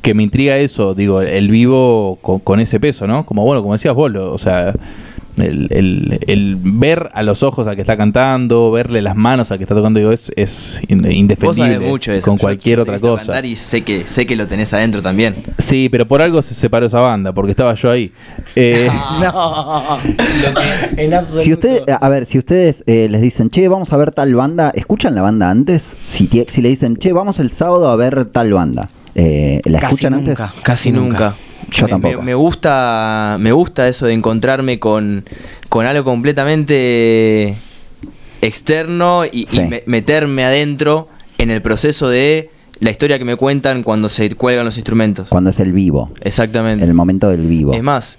que me intriga eso, digo, el vivo con, ese peso, ¿no? Como bueno, como decías vos, lo- o sea, el, el- el ver a los ojos al que está cantando, verle las manos al que está tocando, digo, es, es indefendible mucho eso. con Yo cualquier otra cosa. y sé que, sé que lo tenés adentro también. Sí, pero por algo se separó esa banda, porque estaba yo ahí. Eh, No, en absoluto. Si ustedes, a ver, si ustedes eh, les dicen, che, vamos a ver tal banda, ¿escuchan la banda antes? Si, si le dicen, che, vamos el sábado a ver tal banda, eh, ¿la Casi escuchan nunca, antes? casi nunca. Yo me, tampoco. Me, me gusta, me gusta eso de encontrarme con, con algo completamente externo y, y Sí. me- meterme adentro en el proceso de la historia que me cuentan cuando se cuelgan los instrumentos. Cuando es el vivo, Exactamente. el momento del vivo. Es más,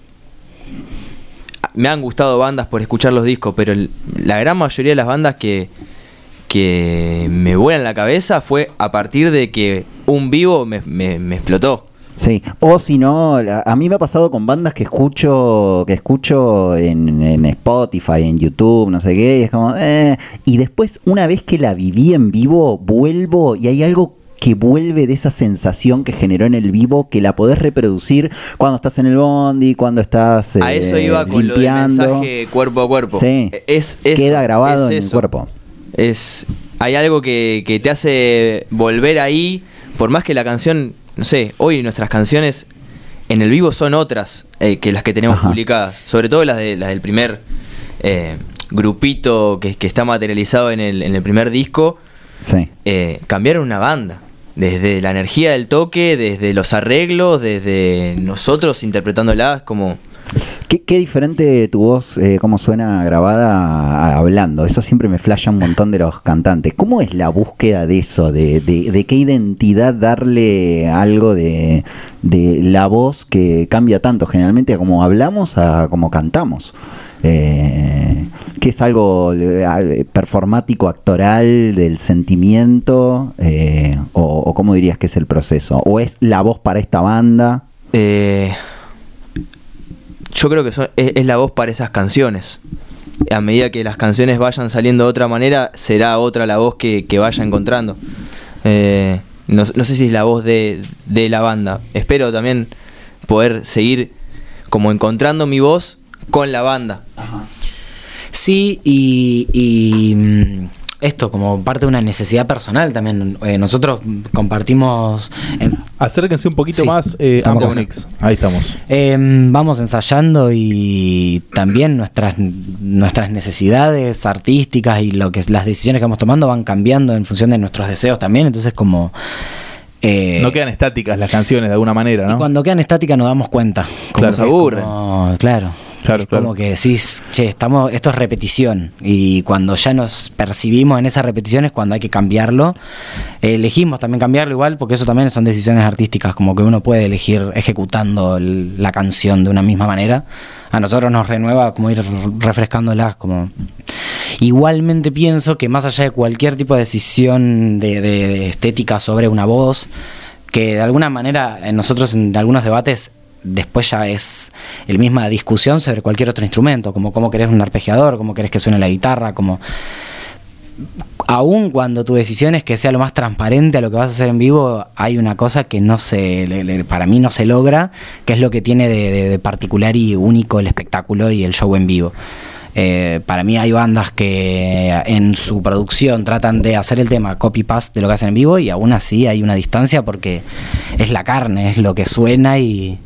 me han gustado bandas por escuchar los discos, pero el- la gran mayoría de las bandas que, que me vuelan la cabeza fue a partir de que un vivo me, me- me explotó. Sí, o si no, a mí me ha pasado con bandas que escucho que escucho en, en Spotify, en YouTube, no sé qué, y es como, eh, y después una vez que la viví en vivo, vuelvo y hay algo que vuelve de esa sensación que generó en el vivo, que la podés reproducir cuando estás en el bondi, cuando estás a eso eh, iba con lo del limpiando. mensaje cuerpo a cuerpo. Sí, es, eso, queda grabado es en el cuerpo. Es, hay algo que, que te hace volver ahí, por más que la canción, no sé, hoy nuestras canciones en el vivo son otras eh, que las que tenemos Ajá. publicadas, sobre todo las, de, las del primer eh, grupito que, que está materializado en el, en el primer disco, Sí. eh, cambiaron una banda. Desde la energía del toque, desde los arreglos, desde nosotros interpretándolas, como... ¿Qué, qué diferente tu voz, eh, cómo suena grabada hablando? Eso siempre me flasha un montón de los cantantes. ¿Cómo es la búsqueda de eso? ¿De, qué identidad darle algo de, de la voz que cambia tanto generalmente a cómo hablamos a cómo cantamos? Eh, que es algo eh, performático, actoral, del sentimiento, eh, o, o cómo dirías que es el proceso? ¿O es la voz para esta banda? Eh, yo creo que son- es, es la voz para esas canciones. A medida que las canciones vayan saliendo de otra manera, será otra la voz que, que vaya encontrando. Eh, no, no sé si es la voz de, de la banda. Espero también poder seguir como encontrando mi voz con la banda. Sí, y, y, mm, esto como parte de una necesidad personal también. Eh, nosotros compartimos, en- acérquense un poquito Sí, más eh, ambos mix. Ahí estamos. eh, vamos ensayando y también nuestras, nuestras necesidades artísticas y lo que las decisiones que vamos tomando van cambiando en función de nuestros deseos también. Entonces como... eh, no quedan estáticas las canciones de alguna manera, Y ¿no? cuando quedan estáticas nos damos cuenta. Claro. Se aburren. como- claro. Claro, como que decís, che, estamos, esto es repetición. Y cuando ya nos percibimos en esa repetición es cuando hay que cambiarlo. Eh, elegimos también cambiarlo igual, porque eso también son decisiones artísticas, como que uno puede elegir ejecutando la canción de una misma manera. A nosotros nos renueva como ir refrescándolas, como Igualmente pienso que más allá de cualquier tipo de decisión de, de- de estética sobre una voz, que de alguna manera en nosotros en algunos debates después ya es el misma discusión sobre cualquier otro instrumento, como cómo querés un arpegiador, cómo querés que suene la guitarra, como aun cuando tu decisión es que sea lo más transparente a lo que vas a hacer en vivo, hay una cosa que no se, para mí no se logra, que es lo que tiene de particular y único el espectáculo y el show en vivo. Eh, para mí hay bandas que en su producción tratan de hacer el tema copy-paste de lo que hacen en vivo y aún así hay una distancia porque es la carne, es lo que suena y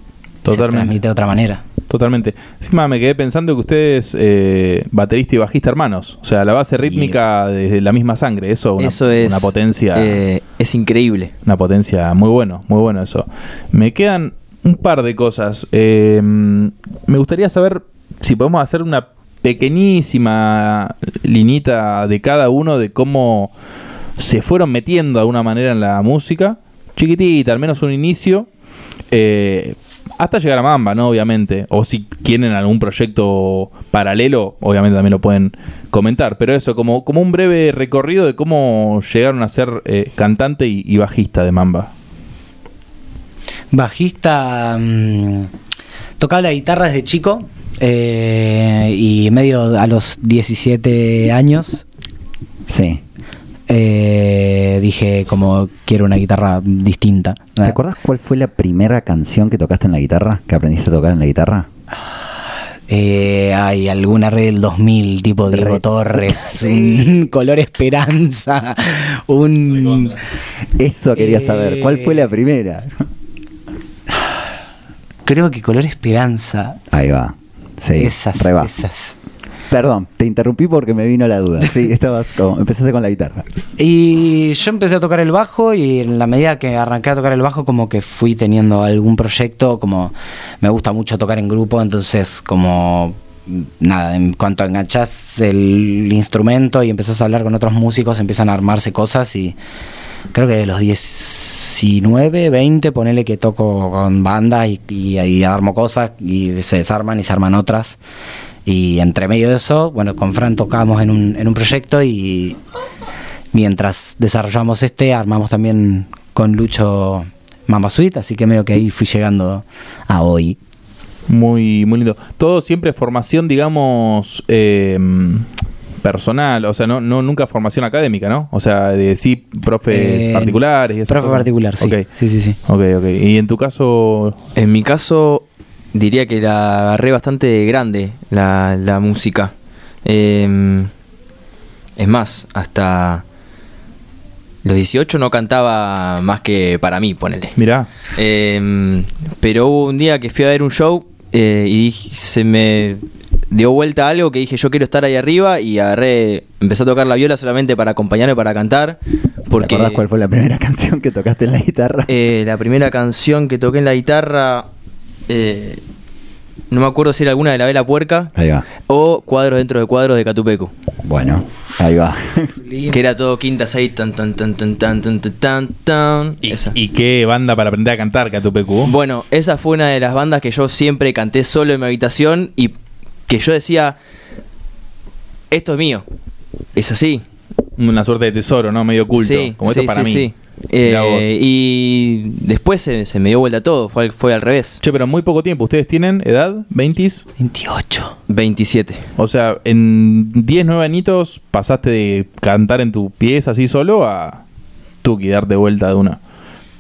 Totalmente. se transmite de otra manera. Totalmente. Encima me quedé pensando que ustedes, eh, baterista y bajista hermanos, o sea, la base rítmica desde la misma sangre, eso, una, Eso es una potencia, eh, es increíble. una potencia muy bueno, muy bueno eso. Me quedan un par de cosas. Eh, me gustaría saber si podemos hacer una pequeñísima linita de cada uno de cómo se fueron metiendo de alguna manera en la música, chiquitita, al menos un inicio. Eh, hasta llegar a Mamba, ¿no? Obviamente. O si quieren algún proyecto paralelo, obviamente también lo pueden comentar. Pero eso, como, como un breve recorrido de cómo llegaron a ser eh, cantante y, y bajista de Mamba. Bajista, mm, tocaba la guitarra desde chico eh, y medio a los 17 años Sí. Eh, dije como quiero una guitarra distinta. ¿Te acordás cuál fue la primera canción que tocaste en la guitarra? ¿Que aprendiste a tocar en la guitarra? Eh, hay alguna red del 2000, tipo Diego. Torres, un color esperanza, un... Eso quería saber. ¿Cuál fue la primera? Creo que color esperanza. Ahí va. Sí, esas, esas. Perdón, te interrumpí porque me vino la duda. Sí, estabas como, empezaste con la guitarra. Y yo empecé a tocar el bajo y en la medida que arranqué a tocar el bajo como que fui teniendo algún proyecto, como me gusta mucho tocar en grupo, entonces como nada, en cuanto enganchás el instrumento y empezás a hablar con otros músicos, empiezan a armarse cosas y creo que de los 19, 20, ponele que toco con bandas y, y ahí armo cosas y se desarman y se arman otras. Y entre medio de eso, bueno, con Fran tocamos en un, en un proyecto y mientras desarrollamos este, armamos también con Lucho Mamba Suite, así que medio que ahí fui llegando a hoy. Muy, muy lindo. Todo siempre formación, digamos, eh, personal, o sea, no, no nunca formación académica, ¿no? O sea, de sí, profes Eh, particulares y Profe cosas. particular, sí. Ok, Sí, sí, sí. ok, ok. Y en tu caso, En mi caso, diría que la agarré bastante grande, la, la música. Eh, es más, hasta los 18 no cantaba más que para mí, ponele. mirá, Eh, pero hubo un día que fui a ver un show eh, y dije- se me dio vuelta algo que dije yo quiero estar ahí arriba y agarré, empecé a tocar la viola solamente para acompañarme, para cantar. Porque ¿Te acordás cuál fue la primera canción que tocaste en la guitarra? eh, la primera canción que toqué en la guitarra, eh, no me acuerdo si era alguna de la Vela Puerca Ahí va. o Cuadros dentro de Cuadros de Catupecu. Bueno, ahí va. Que era todo quintas ahí, tan tan tan tan tan tan tan tan. ¿Y, Esa. y qué banda para aprender a cantar, Catupecu? Bueno, esa fue una de las bandas que yo siempre canté solo en mi habitación y que yo decía, esto es mío. Es así. Una suerte de tesoro, ¿no? Medio oculto. Sí, como sí, esto para sí, mí. sí. Eh, y después se, se me dio vuelta todo, fue, al- fue al revés. Che, pero en muy poco tiempo. ¿Ustedes tienen edad? ¿20s? 28. 27. O sea, en 10, 9 añitos pasaste de cantar en tu pieza así solo a tuki, darte vuelta de una.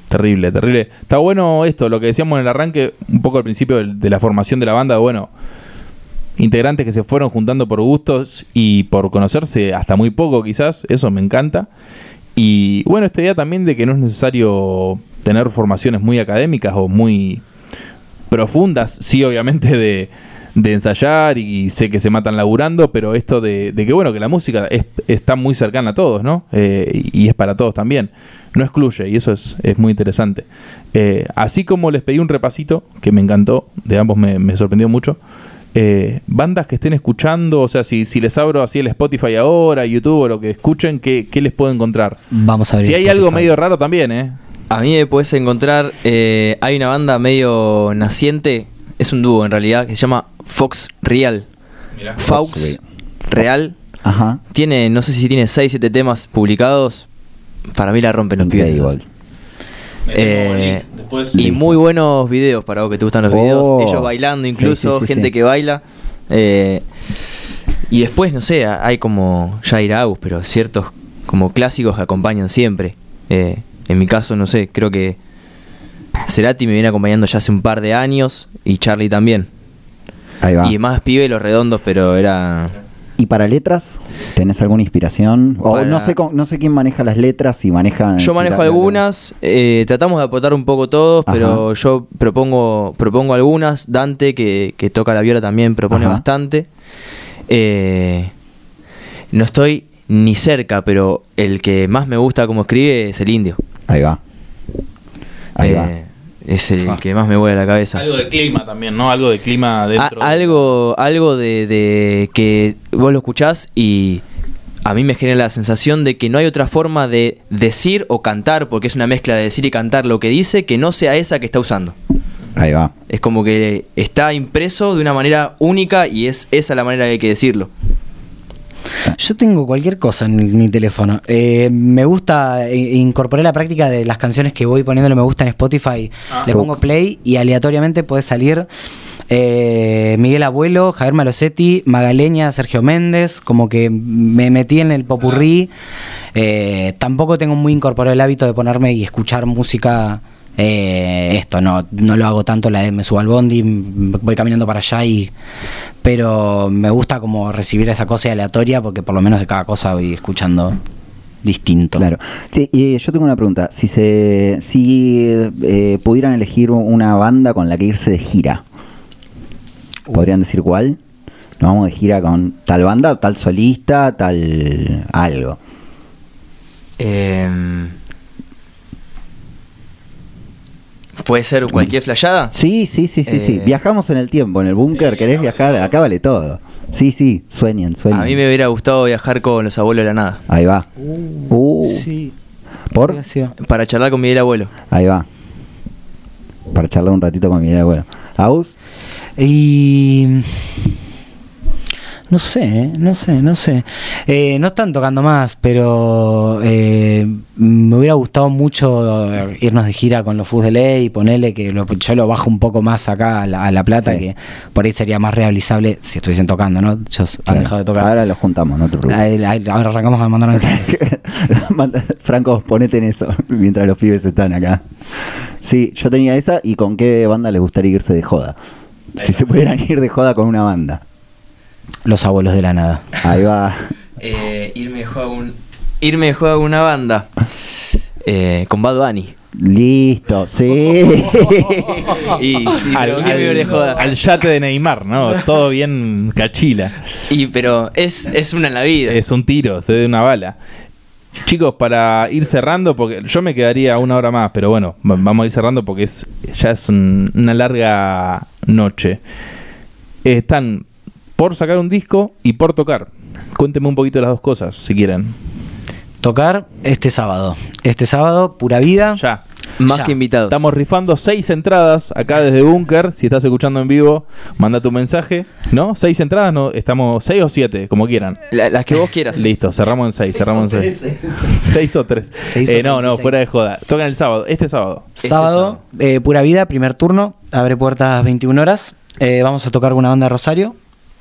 Terrible, terrible. Está bueno esto, lo que decíamos en el arranque, un poco al principio del- de la formación de la banda, bueno, integrantes que se fueron juntando por gustos y por conocerse hasta muy poco quizás, eso me encanta. Y bueno, esta idea también de que no es necesario tener formaciones muy académicas o muy profundas, sí, obviamente de, ensayar y sé que se matan laburando, pero esto de, que, bueno, que la música es- está muy cercana a todos, ¿no? Eh, y, y es para todos también. No excluye, y eso es, es muy interesante. Eh, así como les pedí un repasito, que me encantó, de ambos me, me sorprendió mucho. Eh, bandas que estén escuchando, o sea, si, si les abro así el Spotify ahora, YouTube o lo que escuchen, ¿qué, qué les puedo encontrar? Vamos a ver. Si hay algo medio raro también, ¿eh? A mí me puedes encontrar, eh, hay una banda medio naciente, es un dúo en realidad, que se llama Fox Real. Fox Fox Real. Ajá. Tiene, no sé si tiene 6, 7 temas publicados. Para mí la rompen los pibes. esos. Eh, y muy buenos videos para vos que te gustan los Oh. videos. Ellos bailando Sí, incluso, sí, sí, gente sí. que baila. Eh, y después, no sé, hay como Jair Agus, pero ciertos como clásicos que acompañan siempre. Eh, en mi caso, no sé, creo que Cerati me viene acompañando ya hace un par de años y Charlie también. Ahí va. Y más pibe los redondos, pero era... ¿Y para letras? ¿Tenés alguna inspiración? O Para- no sé no sé quién maneja las letras, si maneja... Yo manejo algunas, eh, tratamos de aportar un poco todos, Ajá. pero yo propongo propongo algunas. Dante, que, que toca la viola, también propone Ajá. bastante. Eh, no estoy ni cerca, pero el que más me gusta como escribe es el indio. Ahí va. Ahí Eh, va. Es el Ah. que más me vuela la cabeza. Algo de clima también, ¿no? Algo de clima A- dentro. de- algo algo de, de que vos lo escuchás y a mí me genera la sensación de que no hay otra forma de decir o cantar, porque es una mezcla de decir y cantar lo que dice, que no sea esa que está usando. Ahí va. Es como que está impreso de una manera única y es esa la manera que hay que decirlo. Yo tengo cualquier cosa en mi, mi teléfono. Eh, me gusta, eh, incorporé la práctica de las canciones que voy poniéndole me gusta en Spotify. Ah. Le pongo play y aleatoriamente puede salir eh, Miguel Abuelo, Javier Malosetti, Magaleña, Sergio Méndez. Como que me metí en el popurrí. Eh, tampoco tengo muy incorporado el hábito de ponerme y escuchar música Eh, esto no, no lo hago tanto, la, me subo al bondi, voy caminando para allá y pero me gusta como recibir esa cosa aleatoria porque por lo menos de cada cosa voy escuchando distinto. Claro. Sí, y yo tengo una pregunta. Si se si eh, pudieran elegir una banda con la que irse de gira, ¿podrían decir cuál? Nos vamos de gira con tal banda, tal solista, tal algo. Em, ¿Puede ser cualquier flayada? Sí, sí, sí, sí, sí. Eh. Viajamos en el tiempo, en el búnker, ¿querés viajar? Acá vale todo. Sí, sí, sueñen, sueñen. A mí me hubiera gustado viajar con los abuelos de la nada. Ahí va. Uh, Sí, ¿Por? Para charlar con Miguel Abuelo. Ahí va. Para charlar un ratito con mi abuelo. ¿Aus? Y. No sé, no sé, no sé. Eh, no están tocando más, pero eh, me hubiera gustado mucho irnos de gira con los Fus de Ley, ponerle que lo- yo lo bajo un poco más acá a La, a La Plata, Sí. que por ahí sería más realizable si estuviesen tocando, ¿no? Ellos han dejado de tocar. Ahora lo juntamos, no te preocupes. Ahora arrancamos a mandar mensajes. Manda- Franco, ponete en eso mientras los pibes están acá. Sí, yo tenía esa y con qué banda les gustaría irse de joda. Si se pudieran ir de joda con una banda. Los abuelos de la nada. Ahí va. Eh, irme de juego a un, irme de juego a una banda. Eh, con Bad Bunny. Listo, sí. Y sí, al, ir de al- joda. al yate de Neymar, ¿no? Todo bien cachila. Y pero es, es una en la vida. Es un tiro, se de una bala. Chicos, para ir cerrando, porque yo me quedaría una hora más, pero bueno, va- vamos a ir cerrando porque es ya es un- una larga noche. Están por sacar un disco y por tocar. Cuéntenme un poquito de las dos cosas, si quieren. Tocar este sábado. Este sábado, pura vida. Ya. Más Ya. que invitados. Estamos rifando seis entradas acá desde Bunker. Si estás escuchando en vivo, manda tu mensaje. ¿No? Seis entradas, no, estamos seis o siete, como quieran. La- las que vos quieras. Listo, cerramos en seis, cerramos en seis. Seis o tres. Seis o Eh, no, no, 36. fuera de joda. Tocan el sábado, este sábado. Este sábado, eh, pura vida, primer turno. Abre puertas 21 horas. Eh, vamos a tocar con una banda de Rosario.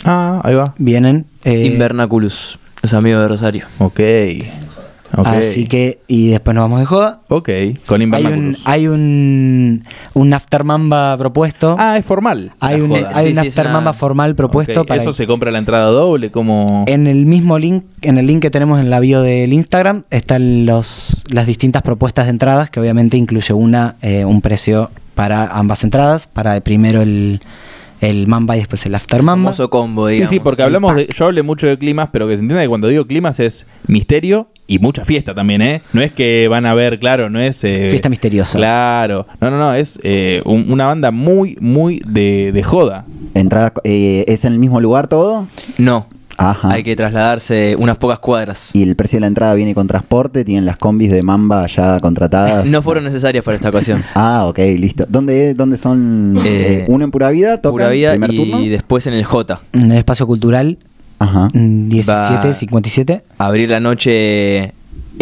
Ah, ahí va. Vienen. eh, Invernaculus, los amigos de Rosario. Ok. Ok. Así que, y después nos vamos de joda. Ok, con Hay un, Invernaculus. hay un, un after mamba propuesto. Ah, es formal. hay un, hay Sí, un sí, es after una- mamba formal propuesto Ok, para ¿Eso se compra la entrada doble? como En el mismo link, en el link que tenemos en la bio del Instagram, están los, las distintas propuestas de entradas, que obviamente incluye una, eh, un precio para ambas entradas, para primero el, el Mamba y después el After Mamba. Famoso combo, Sí, sí, porque hablamos de. Yo hablé mucho de climas, pero que se entienda que cuando digo climas es misterio y mucha fiesta también, ¿eh? No es que van a ver, claro, no es. eh, Fiesta misteriosa. Claro. No, no, no, es eh, un- una banda muy, muy de, de joda. Entrada, eh, ¿Es en el mismo lugar todo? No, Ajá. hay que trasladarse unas pocas cuadras. ¿Y el precio de la entrada viene con transporte? ¿Tienen las combis de Mamba ya contratadas? No fueron necesarias para esta ocasión. Ah, ok, listo. ¿Dónde, dónde son? Eh, eh, uno en Pura Vida, tocan Pura vida primer y turno. después en el J. En el espacio cultural Ajá. mm, 17, Va- 57. Abrir la noche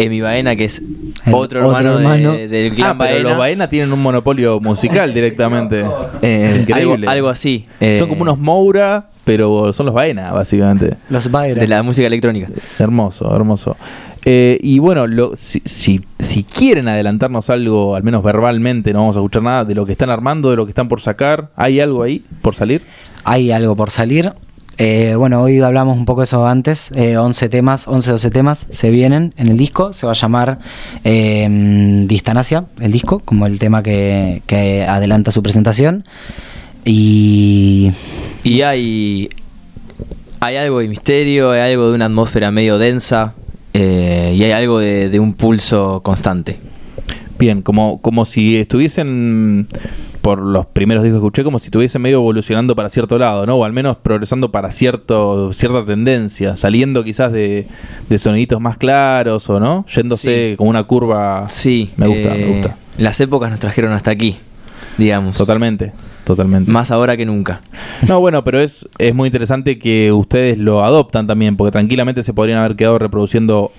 Emi Baena, que es El otro otro hermano, de- del clan Ah, pero Baena. los Baena tienen un monopolio musical directamente. Eh, algo, Increíble. algo así. Eh, son como unos Moura, pero son los Baena, básicamente. Los Baira. de la música electrónica. Hermoso, hermoso. Eh, y bueno, lo- si, si, si quieren adelantarnos algo, al menos verbalmente, no vamos a escuchar nada de lo que están armando, de lo que están por sacar. ¿Hay algo ahí por salir? Hay algo por salir. Eh, bueno, hoy hablamos un poco de eso antes. Eh, 11 temas, 11, 12 temas se vienen en el disco. Se va a llamar eh, Distanasia, el disco, como el tema que, que adelanta su presentación. Y Y hay, hay algo de misterio, hay algo de una atmósfera medio densa eh, y hay algo de, de un pulso constante. Bien, como, como si estuviesen, por los primeros discos que escuché, como si estuviesen medio evolucionando para cierto lado, ¿no? O al menos progresando para cierto cierta tendencia, saliendo quizás de, de soniditos más claros o no, yéndose Sí. como una curva. Sí, Me gusta, eh, me gusta. Las épocas nos trajeron hasta aquí, digamos. Totalmente, totalmente. Más ahora que nunca. No, bueno, pero es, es muy interesante que ustedes lo adoptan también, porque tranquilamente se podrían haber quedado reproduciendo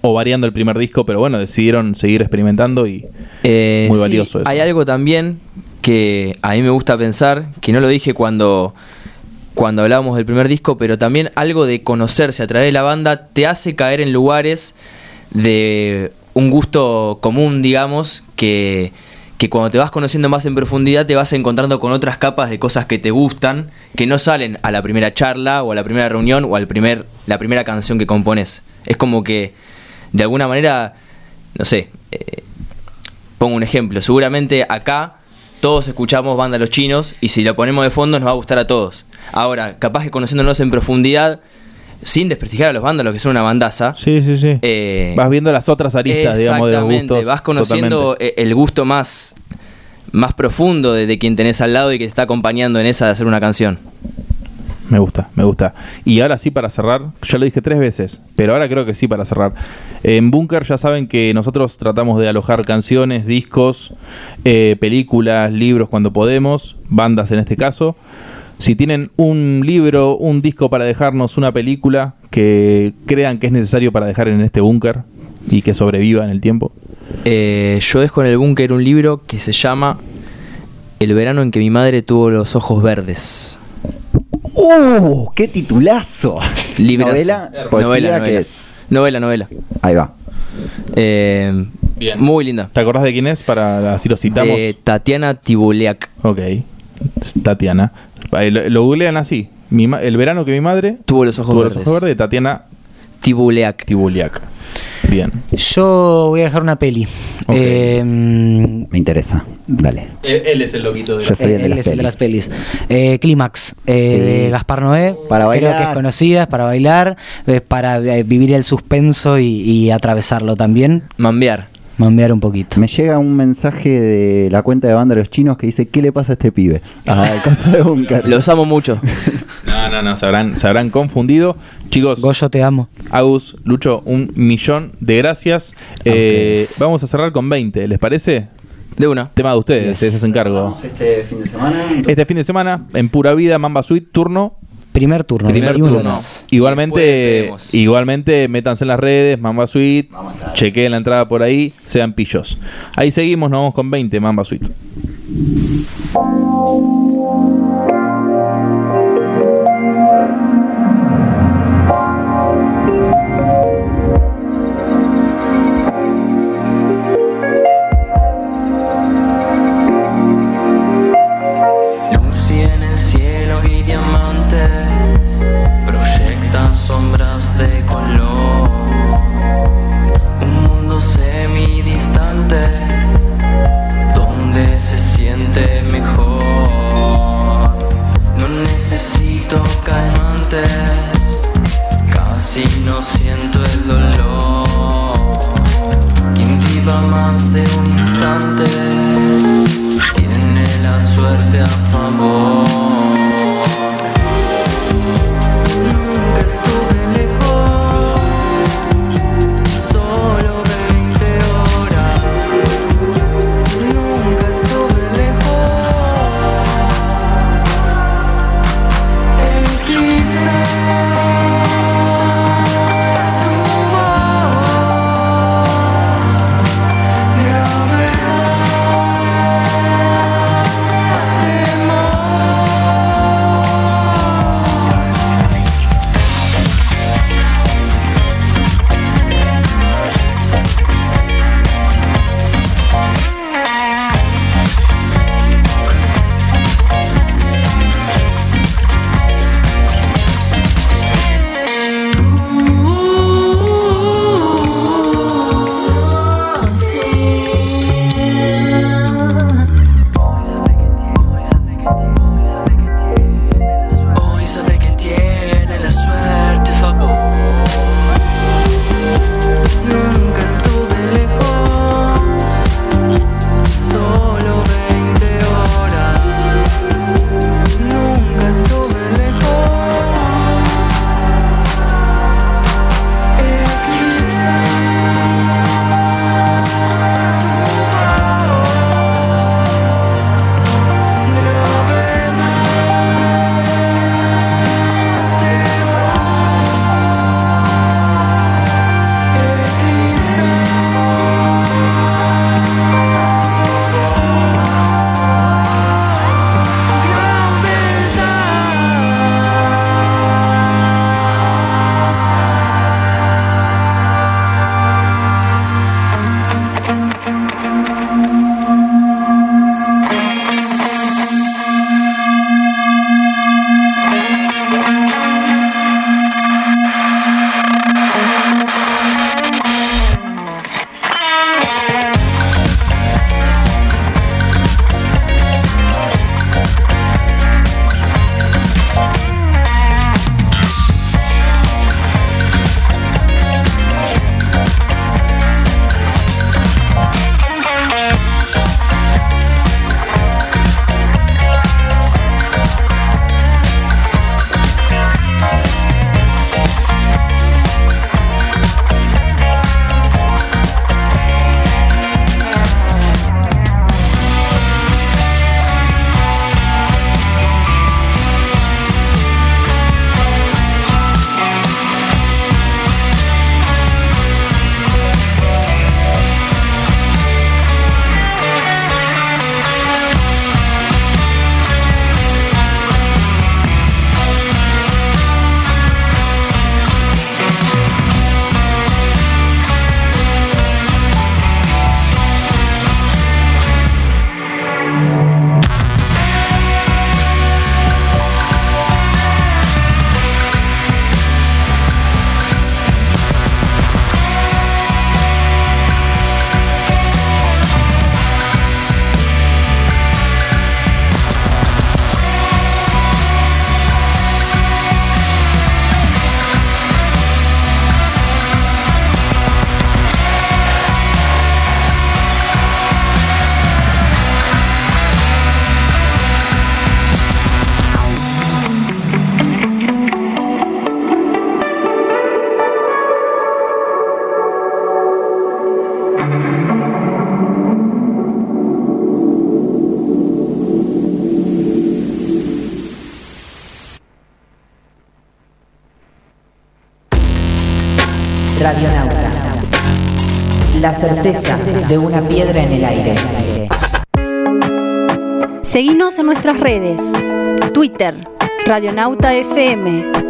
o variando el primer disco, pero bueno, decidieron seguir experimentando y Eh, Muy sí, valioso eso. Hay algo también que a mí me gusta pensar, que no lo dije cuando, cuando hablábamos del primer disco, pero también algo de conocerse a través de la banda te hace caer en lugares de un gusto común, digamos, que, que cuando te vas conociendo más en profundidad te vas encontrando con otras capas de cosas que te gustan, que no salen a la primera charla o a la primera reunión o al primer, la primera canción que compones. Es como que, de alguna manera, no sé, eh, pongo un ejemplo, seguramente acá todos escuchamos banda Los Chinos y si lo ponemos de fondo nos va a gustar a todos. Ahora, capaz que conociéndonos en profundidad, sin desprestigiar a los bandas, que son una bandaza, Sí, sí, sí. eh, vas viendo las otras aristas, digamos, de los Exactamente, gustos. vas conociendo totalmente. eh, el gusto más, más profundo de, de quien tenés al lado y que te está acompañando en esa de hacer una canción. Me gusta, me gusta. Y ahora sí para cerrar, ya lo dije tres veces, pero ahora creo que sí para cerrar. En Bunker ya saben que nosotros tratamos de alojar canciones, discos, eh, películas, libros cuando podemos, bandas en este caso. Si tienen un libro, un disco para dejarnos, una película que crean que es necesario para dejar en este búnker y que sobreviva en el tiempo. Eh, yo dejo en el búnker un libro que se llama El verano en que mi madre tuvo los ojos verdes. ¡Uh! ¡Qué titulazo! Librazo. ¿Novela? ¿Poesía novela, qué novela. es? Novela, novela. Ahí va. Eh, Bien. Muy linda. ¿Te acordás de quién es? Para así lo citamos. De Tatiana Tibuliak. Ok. Tatiana. Ahí Lo, lo googlean así. Mi el verano que mi madre Tuvo los ojos tuvo los verdes. ojos verdes de Tatiana Tibuliak. Tibuliak. Bien. Yo voy a dejar una peli. Ok. Eh, Me interesa. Dale. Él, es el loquito de Yo soy el de él las es el de pelis. las pelis. Eh, Clímax, eh, Sí. de Gaspar Noé. Para Creo bailar. que es conocida, es para bailar, es para eh, vivir el suspenso y, y atravesarlo también. Mambear. Mambear un poquito. Me llega un mensaje de la cuenta de banda de los chinos que dice: ¿Qué le pasa a este pibe? Ah, cosa de búnker. Los amo mucho. No, no, no. Se habrán, se habrán confundido. Chicos, Goyo, te amo. Agus, Lucho, un millón de gracias. Eh, vamos a cerrar con 20. ¿Les parece? De una. Tema de ustedes. Yes. Se hacen cargo. Vamos este fin de semana. Este fin de semana, en Pura Vida, Mamba Suite, turno. Primer turno, Primer 21 turno. Igualmente, igualmente, métanse en las redes, Mamba Suite, chequeen la entrada por ahí, sean pillos. Ahí seguimos, nos vamos con 20, Mamba Suite. Casi no siento el La certeza de una piedra en el aire. Seguinos en nuestras redes. Twitter, Radionauta FM.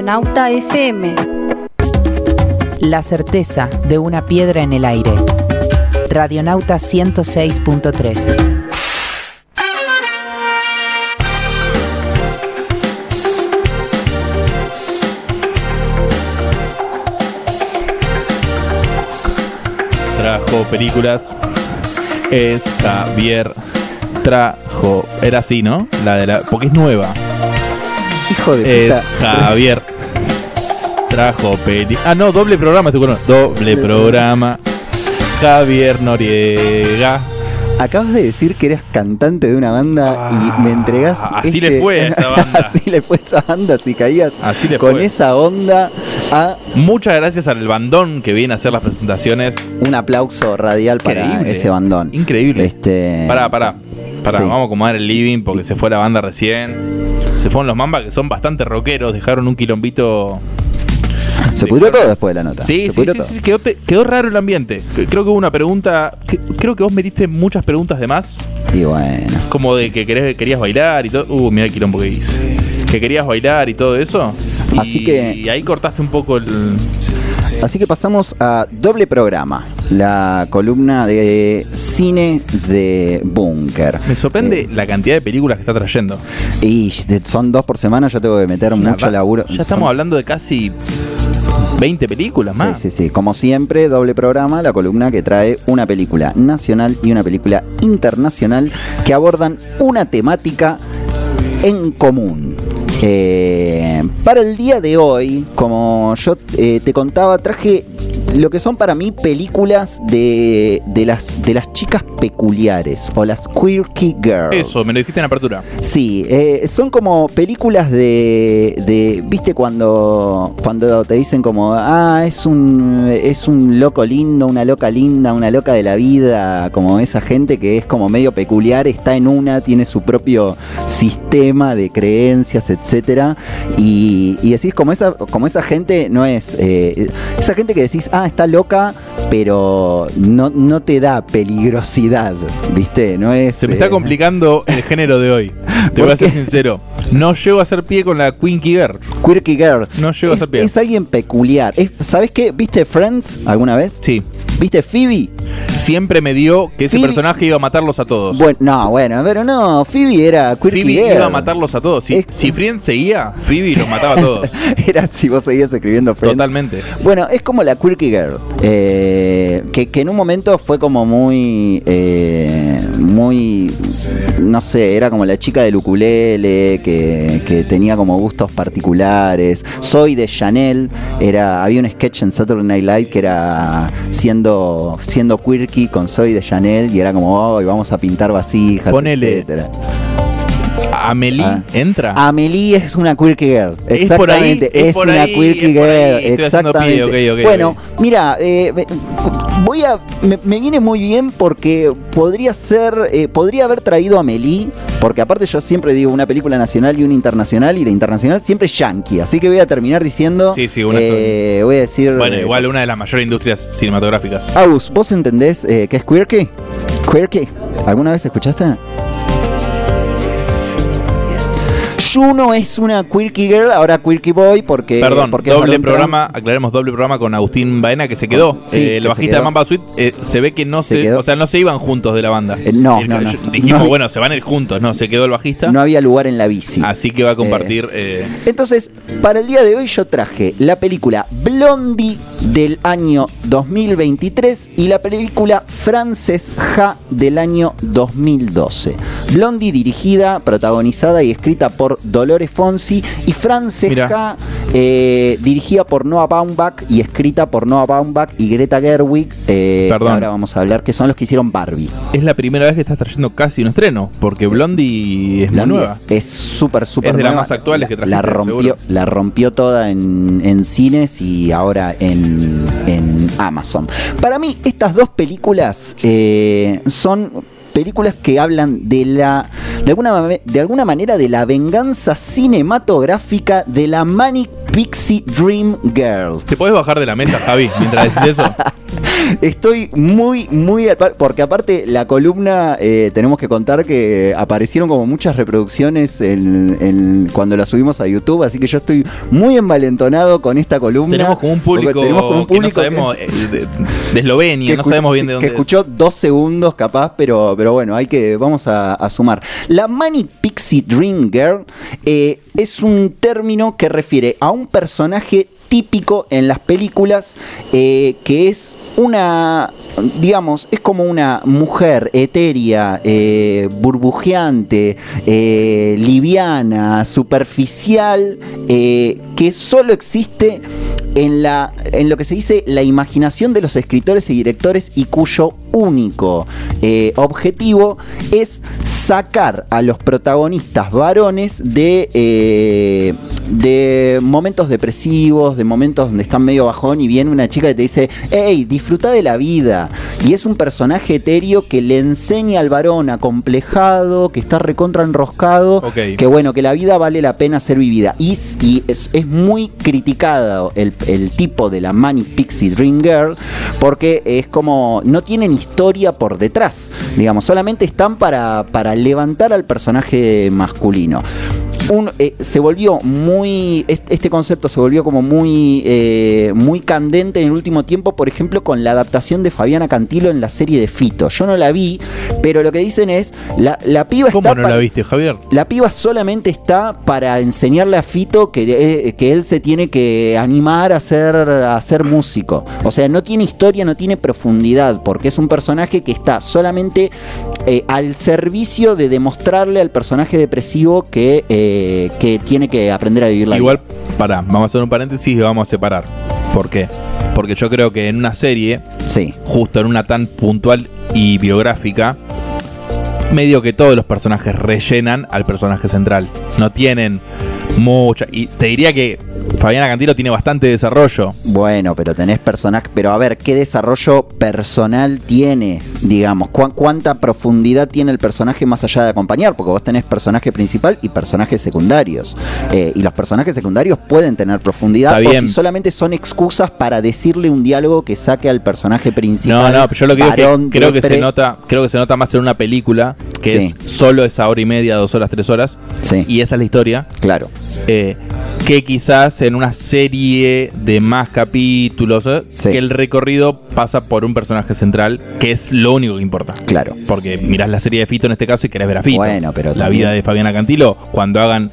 Radionauta FM. La certeza de una piedra en el aire. Radionauta 106.3. Trajo películas. Es Javier. Trajo. Era así, ¿no? La de la. Porque es nueva. Hijo de Es puta. Javier. Trajo peli. Ah, no, doble programa, con Doble programa. Javier Noriega. Acabas de decir que eras cantante de una banda y me entregás. Ah, así este- le fue a esa banda. así le fue a esa banda si caías Así le con fue. esa onda a Muchas gracias al bandón que viene a hacer las presentaciones. un aplauso radial para ese bandón. Increíble. Este, Pará, pará. para Sí. vamos a acomodar el living porque se fue la banda recién. Se fueron los Mamba que son bastante rockeros, dejaron un quilombito. Se pudrió todo después de la nota. Sí, Se sí, todo. sí, quedó, te- quedó raro el ambiente. Creo que hubo una pregunta, que- creo que vos me diste muchas preguntas de más, Y bueno. como de que querés- querías bailar y todo. Uh, mira el quilombo que hice. Que querías bailar y todo eso. Y, Así que- Y ahí cortaste un poco el. Así que pasamos a doble programa, la columna de cine de Bunker. Me sorprende la cantidad de películas que está trayendo. Y son dos por semana, yo tengo que meter mucho laburo. Ya estamos Son- hablando de casi 20 películas más. Sí, sí, sí. Como siempre, doble programa, la columna que trae una película nacional y una película internacional que abordan una temática en común. Eh, para el día de hoy, como yo eh, te contaba, traje lo que son para mí películas de, de, las, de las chicas peculiares o las quirky girls. Eso, me lo dijiste en apertura. Sí, eh, son como películas de, de viste cuando cuando te dicen como ah es un es un loco lindo, una loca linda, una loca de la vida, como esa gente que es como medio peculiar, está en una, tiene su propio sistema de creencias, etcétera, y, y decís como esa como esa gente no es eh, esa gente que decís ah está loca, pero no no te da peligrosidad, viste, no es Se me eh, está complicando el género de hoy. Te ¿Por voy a ser sincero. No llego a hacer pie con la Quinky Girl. Quirky Girl. No llego a ser pie. es alguien peculiar. Es- ¿Sabes qué? ¿Viste Friends alguna vez? Sí. ¿Viste Phoebe? Siempre me dio que ese Phoebe- personaje iba a matarlos a todos. Bueno, no, bueno, pero no. Phoebe era Quirky Phoebe Girl. iba a matarlos a todos. Si, Es- si Friends seguía, Phoebe los mataba a todos. era si vos seguías escribiendo Friends. Totalmente. Bueno, es como la Quirky Girl, eh, que, que en un momento fue como muy, eh, muy, no sé, era como la chica del ukulele, que, que tenía como gustos particulares. Soy de Chanel, era, había un sketch en Saturday Night Live que era siendo, siendo quirky con Soy de Chanel y era como, hoy vamos a pintar vasijas, Ponele. etcétera. Amelie Ah. entra. Amelie es una quirky girl. Es por ahí, Exactamente. es Es, por una ahí, quirky es por ahí. girl. Estoy haciendo pie, Exactamente. ok, ok, bueno, mira, eh, voy a. Me, me viene muy bien porque podría ser. eh, podría haber traído a Amelie. Porque aparte yo siempre digo una película nacional y una internacional. Y la internacional siempre es yankee. Así que voy a terminar diciendo. Sí, sí, una- eh, voy a decir. bueno, eh, igual una de las mayores industrias cinematográficas. Agus, ¿vos entendés qué es quirky? ¿Quirky? ¿Alguna vez escuchaste? Juno es una quirky girl, ahora quirky boy porque... Perdón, porque doble programa, trans. aclaremos doble programa con Agustín Baena que se quedó. Sí, Eh, que el bajista de Mamba Suite eh, se ve que no Se se, o sea, no se iban juntos de la banda. Eh, no, El- no, no. Dijimos, No. bueno, se van a ir juntos, no, se quedó el bajista. No había lugar en la bici. Así que va a compartir. Entonces, para el día de hoy yo traje la película Blondie del año 2023 y la película Frances Ha del año 2012. Blondie dirigida, protagonizada y escrita por Dolores Fonsi y Frances Mirá. Ha eh, dirigida por Noah Baumbach y escrita por Noah Baumbach y Greta Gerwig. eh, Perdón. ahora vamos a hablar que son los que hicieron Barbie. es la primera vez que estás trayendo casi un estreno, porque Blondie es muy nueva. es- súper, súper Es de las más actuales que La- trajiste, La rompió, seguro. la rompió toda en, en cines y ahora en, en Amazon. Para mí, estas dos películas eh, son películas que hablan de la de alguna de alguna manera de la venganza cinematográfica de la Manic Pixie Dream Girl. ¿Te podés bajar de la mesa, Javi, mientras decís eso? Estoy muy, muy al porque aparte la columna eh, tenemos que contar que aparecieron como muchas reproducciones en, en- cuando la subimos a YouTube, así que yo estoy muy envalentonado con esta columna. Tenemos como un público, tenemos como un que no público sabemos que- eh, de, de Eslovenia, no escuchó- sabemos bien de dónde que escuchó dos segundos capaz, pero, pero bueno, hay que vamos a, a sumar. La Manic Pixie Dream Girl eh, es un término que refiere a un personaje típico en las películas eh, que es una, digamos, es como una mujer etérea, eh, burbujeante, eh, liviana, superficial, que solo existe en, la, en lo que se dice la imaginación de los escritores y directores y cuyo único eh, objetivo es sacar a los protagonistas varones de, eh, de momentos depresivos, de momentos donde están medio bajón y viene una chica que te dice, hey, disfruta de la vida. Y es un personaje etéreo que le enseña al varón acomplejado, que está recontra enroscado, Ok. que bueno, que la vida vale la pena ser vivida. Y, es, es muy criticado el, el tipo de la Manic Pixie Dream Girl porque es como no tienen historia por detrás, digamos, solamente están para, para levantar al personaje masculino. Un, eh, se volvió muy este, concepto se volvió como muy eh, muy candente en el último tiempo por ejemplo con la adaptación de Fabiana Cantilo en la serie de Fito yo no la vi pero lo que dicen es la, la piba ¿Cómo está no la viste, Javier? la piba solamente está para enseñarle a Fito que, eh, que él se tiene que animar a ser, a ser músico. O sea, no tiene historia, no tiene profundidad, porque es un personaje que está solamente al servicio de demostrarle al personaje depresivo que, que tiene que aprender a vivir la Igual, vida. pará, vamos a hacer un paréntesis y vamos a separar. ¿Por qué? Porque yo creo que en una serie, Sí, justo en una tan puntual y biográfica, medio que todos los personajes rellenan al personaje central. No tienen mucha. Y te diría que Fabiana Cantilo tiene bastante desarrollo. bueno, pero tenés personaje, pero a ver, ¿qué desarrollo personal tiene, digamos? ¿Cuán- ¿Cuánta profundidad tiene el personaje más allá de acompañar? Porque vos tenés personaje principal y personajes secundarios. Eh, y los personajes secundarios pueden tener profundidad Está o bien. si solamente son excusas para decirle un diálogo que saque al personaje No, principal. no, pero yo lo que digo es que creo que se nota, creo que se nota más en una película que Sí. es solo esa hora y media, dos horas, tres horas, Sí, y esa es la historia. claro. eh, que quizás en una serie de más capítulos, eh, Sí. que el recorrido pasa por un personaje central, que es lo único que importa. Claro. Porque mirás la serie de Fito en este caso y querés ver a Fito. Bueno, pero la también- vida de Fabiana Cantilo, cuando hagan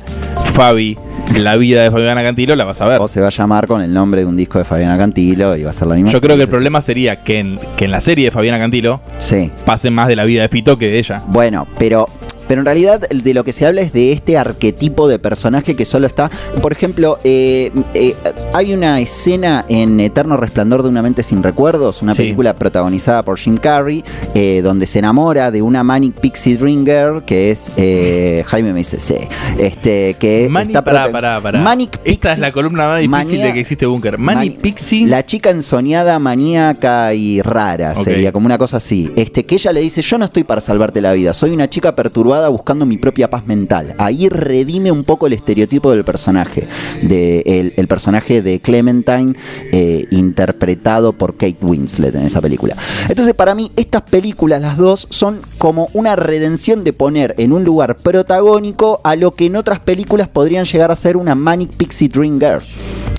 Fabi, la vida de Fabiana Cantilo, la vas a ver. O se va a llamar con el nombre de un disco de Fabiana Cantilo y va a ser la misma. Yo creo que el problema sería que en, que en la serie de Fabiana Cantilo Sí. pase más de la vida de Fito que de ella. Bueno, pero pero en realidad de lo que se habla es de este arquetipo de personaje que solo está. Por ejemplo, eh, eh, hay una escena en Eterno Resplandor de una mente sin recuerdos, una Sí. película protagonizada por Jim Carrey, eh, donde se enamora de una Manic Pixie Dream Girl que es eh, Jaime me dice sí, este que Mani, está pará, pará, pará. Manic Esta es Pixie- la columna más difícil manía- de que existe Bunker. Mani Mani- Pixie. La chica ensoñada, maníaca y rara sería como una cosa así. Este, que ella le dice, yo no estoy para salvarte la vida, soy una chica perturbada buscando mi propia paz mental. Ahí redime un poco el estereotipo del personaje. De, el, el personaje de Clementine, eh, interpretado por Kate Winslet en esa película. Entonces, para mí, estas películas, las dos, son como una redención de poner en un lugar protagónico a lo que en otras películas podrían llegar a ser una Manic Pixie Dream Girl.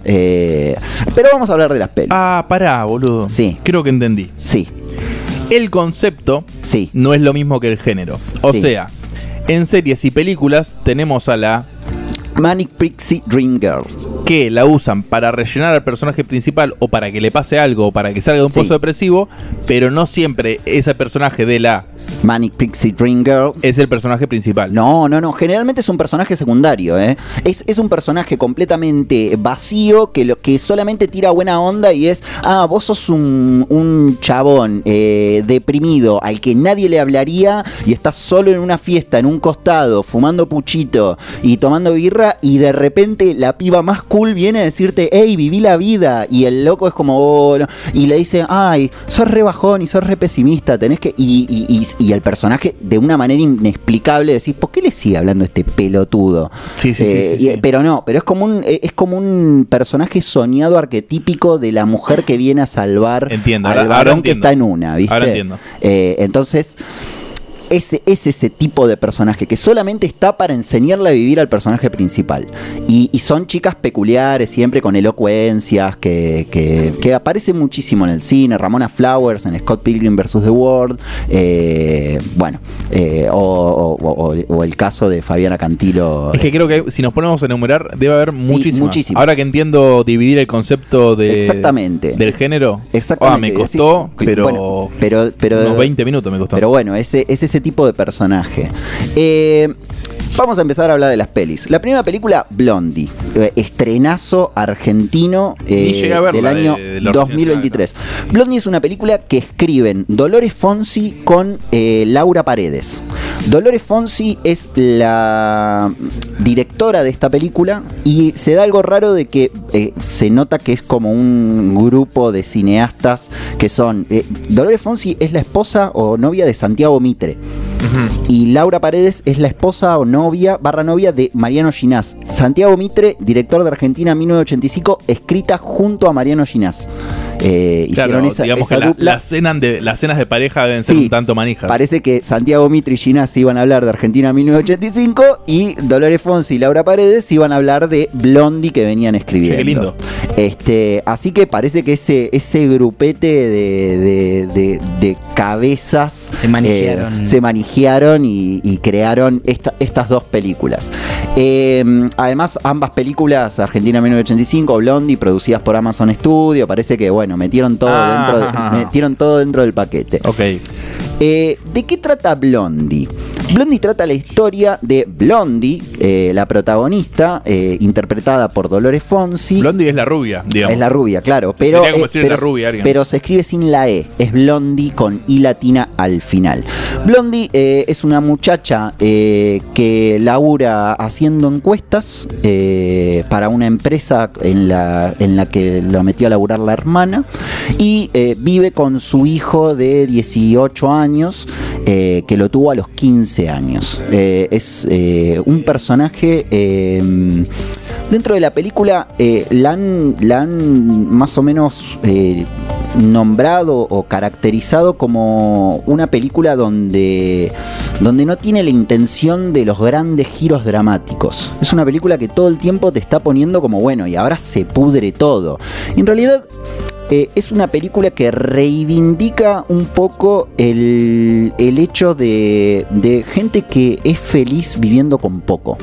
Eh, pero vamos a hablar de las pelis. Ah, pará, boludo. Sí. Creo que entendí. Sí, El concepto sí, no es lo mismo que el género. O Sí. sea, en series y películas tenemos a la Manic Pixie Dream Girl. que la usan para rellenar al personaje principal o para que le pase algo o para que salga de un Sí. pozo depresivo, pero no siempre ese personaje de la Manic Pixie Dream Girl. es el personaje principal. No, no, no. Generalmente es un personaje secundario, ¿eh? Es, es un personaje completamente vacío que, lo, que solamente tira buena onda y es, ah, vos sos un, un chabón eh, deprimido al que nadie le hablaría y estás solo en una fiesta, en un costado, fumando puchito y tomando birra y de repente la piba más cool viene a decirte, hey, viví la vida y el loco es como, "Oh, no", y le dice, ay, sos re bajón y sos re pesimista, tenés que... Y, y- y- y el personaje de una manera inexplicable decís, ¿por qué le sigue hablando este pelotudo? Sí, sí, sí, Eh, sí, y- sí. Pero no, pero es como un eh, es como un personaje soñado arquetípico de la mujer que viene a salvar Entiendo, al ahora- varón ahora que está en una, ¿viste? Ahora entiendo. Eh, entonces ese, es ese tipo de personaje que solamente está para enseñarle a vivir al personaje principal. Y, y son chicas peculiares, siempre con elocuencias, que, que, que aparecen muchísimo en el cine. Ramona Flowers en Scott Pilgrim vs. The World. eh, bueno, eh, o, o- o- o el caso de Fabiana Cantilo. Es que creo que si nos ponemos a enumerar, debe haber Sí, muchísimas. Ahora que entiendo dividir el concepto de, Exactamente. del género, Exactamente. ah, me costó, pero, bueno, pero, pero unos 20 minutos me costó. Pero bueno, ese, es tipo de personaje. Eh, Vamos a empezar a hablar de las pelis. La primera película, Blondie, eh, estrenazo argentino eh, verla del año de- de la 2023. Blondie es una película que escriben Dolores Fonsi con eh, Laura Paredes. Dolores Fonsi es la directora de esta película y se da algo raro de que eh, se nota que es como un grupo de cineastas que son... eh, Dolores Fonsi es la esposa o novia de Santiago Mitre. Y Laura Paredes es la esposa o novia, barra novia de Mariano Ginás. Santiago Mitre, director de Argentina 1985, escrita junto a Mariano Ginás. Eh, hicieron Claro, esa, digamos esa que la- dupla. las, cenas de, las cenas de pareja deben ser un tanto manijas. Parece que Santiago Mitre y Ginás iban a hablar de Argentina 1985 y Dolores Fonsi y Laura Paredes iban a hablar de Blondie que venían escribiendo. Qué lindo. Este, así que parece que ese, ese grupete de, de- de- de cabezas Se manijearon. eh, se y, y crearon esta- estas dos películas. Eh, además, ambas películas, Argentina 1985, Blondie, producidas por Amazon Studio, parece que bueno, metieron todo Ah, dentro de- metieron todo dentro del paquete. Ok. Eh, ¿De qué trata Blondie? Blondie trata la historia de Blondie, eh, la protagonista, eh, interpretada por Dolores Fonsi. Blondie es la rubia, digamos. Es la rubia, claro, pero, como pero, la rubia a alguien. pero se escribe sin la E, es Blondie con I latina al final. Blondie es una muchacha que labura haciendo encuestas para una empresa en la, en la que la metió a laburar la hermana y vive con su hijo de 18 años eh, que lo tuvo a los 15 años. Eh, es eh, un personaje... Dentro de la película la, han, la han más o menos nombrado o caracterizado como una película donde, donde no tiene la intención de los grandes giros dramáticos. Es una película que todo el tiempo te está poniendo como bueno y ahora se pudre todo. En realidad eh, es una película que reivindica un poco el, el hecho de, de gente que es feliz viviendo con poco.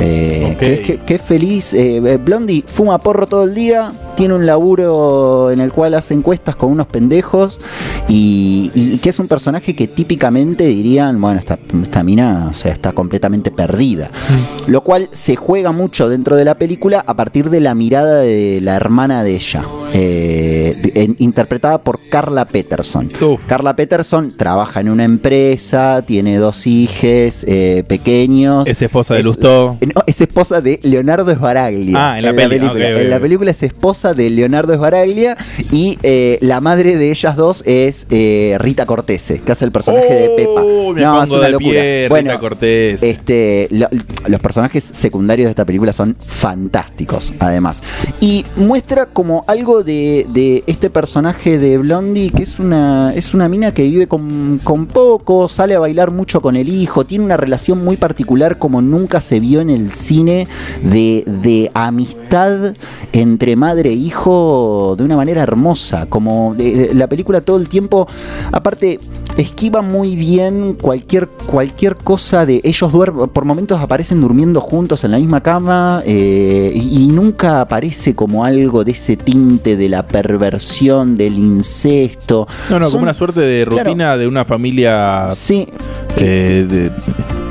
Eh, Ok. que, es- que- que es feliz. eh, Blondie fuma porro todo el día, tiene un laburo en el cual hace encuestas con unos pendejos y, y que es un personaje que típicamente dirían, bueno, esta, esta mina o sea, está completamente perdida. Lo cual se juega mucho dentro de la película a partir de la mirada de la hermana de ella, eh, de- en- interpretada por Carla Peterson. Uf. Carla Peterson trabaja en una empresa, tiene dos hijes eh, pequeños. Es esposa de Es- Lustó. No, es esposa de Leonardo Sbaraglia. Ah, en la peli, película. en la película es esposa de Leonardo Sbaraglia y eh, la madre de ellas dos es eh, Rita Cortese, que hace el personaje de Pepa. Oh, me No, es una locura. pie, bueno, Rita Cortés. este, lo- los personajes secundarios de esta película son fantásticos, además. Y muestra como algo de, de este personaje de Blondie, que es una, es una mina que vive con, con poco, sale a bailar mucho con el hijo, tiene una relación muy particular como nunca se vio en el cine de, de amistad entre madre e hijo de una manera hermosa. Como de- la película todo el tiempo, aparte, esquiva muy bien cualquier, cualquier cosa de ellos duermen, por momentos aparecen durmiendo juntos en la misma cama eh, y, y nunca aparece como algo de ese tinte de la perversión, del incesto. no, no, Son- como una suerte de claro. rutina de una familia Sí, eh, de-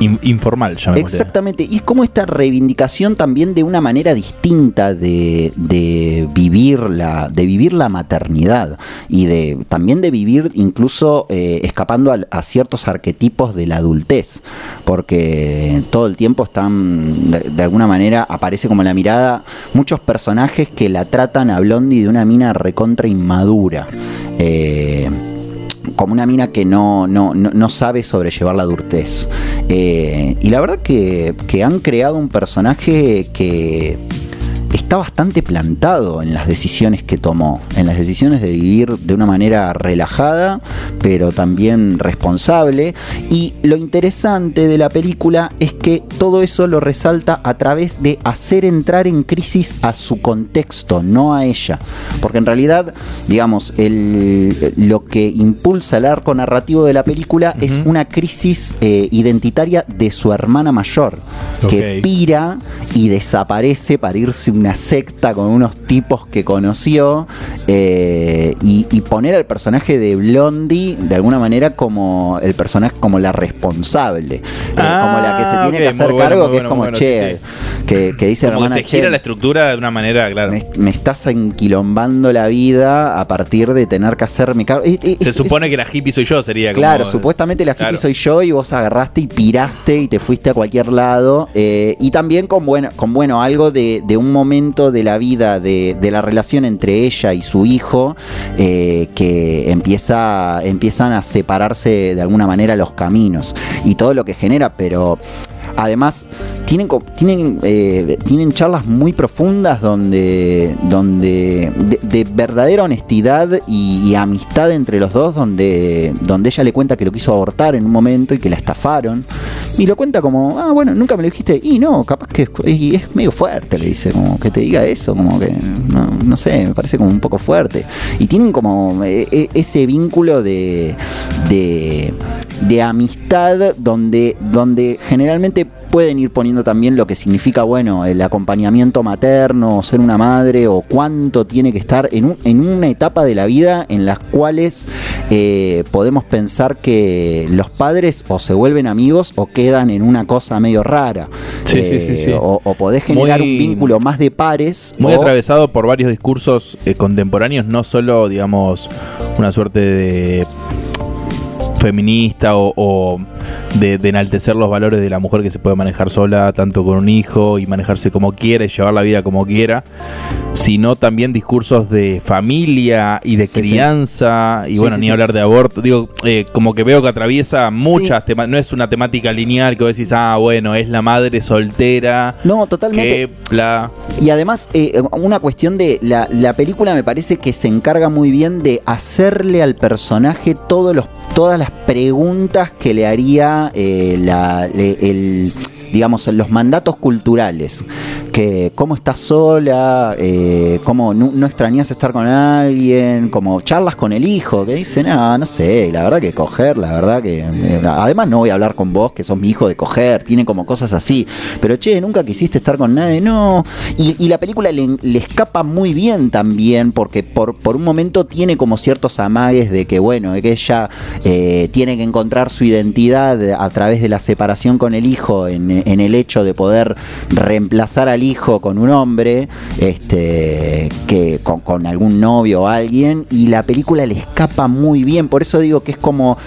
in- informal, llamémosle. Exactamente, y es como reivindicación también de una manera distinta de, de vivir la, de vivir la maternidad y de también de vivir incluso eh, escapando a, ciertos arquetipos de la adultez, porque todo el tiempo están, de, alguna manera aparece como la mirada muchos personajes que la tratan a Blondie de una mina recontra inmadura. Eh, como una mina que no, no, no, sabe sobrellevar la adultez. Eh, y la verdad que, que han creado un personaje que está bastante plantado en las decisiones que tomó, en las decisiones de vivir de una manera relajada, pero también responsable. Y lo interesante de la película es que todo eso lo resalta a través de hacer entrar en crisis a su contexto, no a ella. Porque en realidad, digamos, el, lo que impulsa el arco narrativo de la película es una crisis eh, identitaria de su hermana mayor, que pira y desaparece para irse un una secta con unos tipos que conoció eh, y, y poner al personaje de Blondie de alguna manera como el personaje, como la responsable, eh, como la que se Ah, tiene que hacer bueno, cargo, que bueno, es como bueno, che, sí, Que, que dice Como que hermana se gira che, la estructura de una manera, claro. me, me estás enquilombando la vida a partir de tener que hacerme cargo. Y- y- Se supone que la hippie soy yo, sería como- Claro, supuestamente la hippie Claro. soy yo y vos agarraste y piraste y te fuiste a cualquier lado. eh, y también con bueno, con bueno algo de, de un momento de la vida de, de la relación entre ella y su hijo eh, que empieza, empiezan a separarse de alguna manera los caminos y todo lo que genera, pero Además, tienen, tienen, eh, tienen charlas muy profundas donde, donde de, de verdadera honestidad y, amistad entre los dos, donde, donde ella le cuenta que lo quiso abortar en un momento y que la estafaron. Y lo cuenta como, ah, bueno, nunca me lo dijiste. Y no, capaz que es, y es medio fuerte, le dice, como que te diga eso, como que, no, no sé, me parece como un poco fuerte. Y tienen como eh, eh, ese vínculo de, de, de amistad donde, donde generalmente pueden ir poniendo también lo que significa, bueno, el acompañamiento materno, o ser una madre, o cuánto tiene que estar en, un- en una etapa de la vida en las cuales eh, podemos pensar que los padres o se vuelven amigos o quedan en una cosa medio rara. Sí, sí, Eh, sí, sí. O, o podés generar Muy- un vínculo más de pares. Muy o- atravesado por varios discursos eh, contemporáneos, no solo, digamos, una suerte de feminista o, o de, de enaltecer los valores de la mujer que se puede manejar sola, tanto con un hijo y manejarse como quiera y llevar la vida como quiera, sino también discursos de familia y de Sí, sí. crianza y bueno, sí, ni hablar de aborto. Digo, eh, como que veo que atraviesa muchas temas, no es una temática lineal que vos decís, ah, bueno, es la madre soltera. No, totalmente. Que bla. Y además, eh, una cuestión de la, la película me parece que se encarga muy bien de hacerle al personaje todos los, todas las preguntas que le haría eh, la, el digamos, los mandatos culturales, que cómo estás sola, eh, cómo no, no extrañas estar con alguien, como charlas con el hijo, que dicen, ah, no sé, la verdad que coger, la verdad que... eh, además no voy a hablar con vos, que sos mi hijo de coger, tiene como cosas así, pero che, nunca quisiste estar con nadie, no. Y, la película le, escapa muy bien también, porque por, por un momento tiene como ciertos amagues de que, bueno, que ella eh, tiene que encontrar su identidad a través de la separación con el hijo, en, en el hecho de poder reemplazar al hijo con un hombre, este, que con, con algún novio o alguien, y la película le escapa muy bien, por eso digo que es como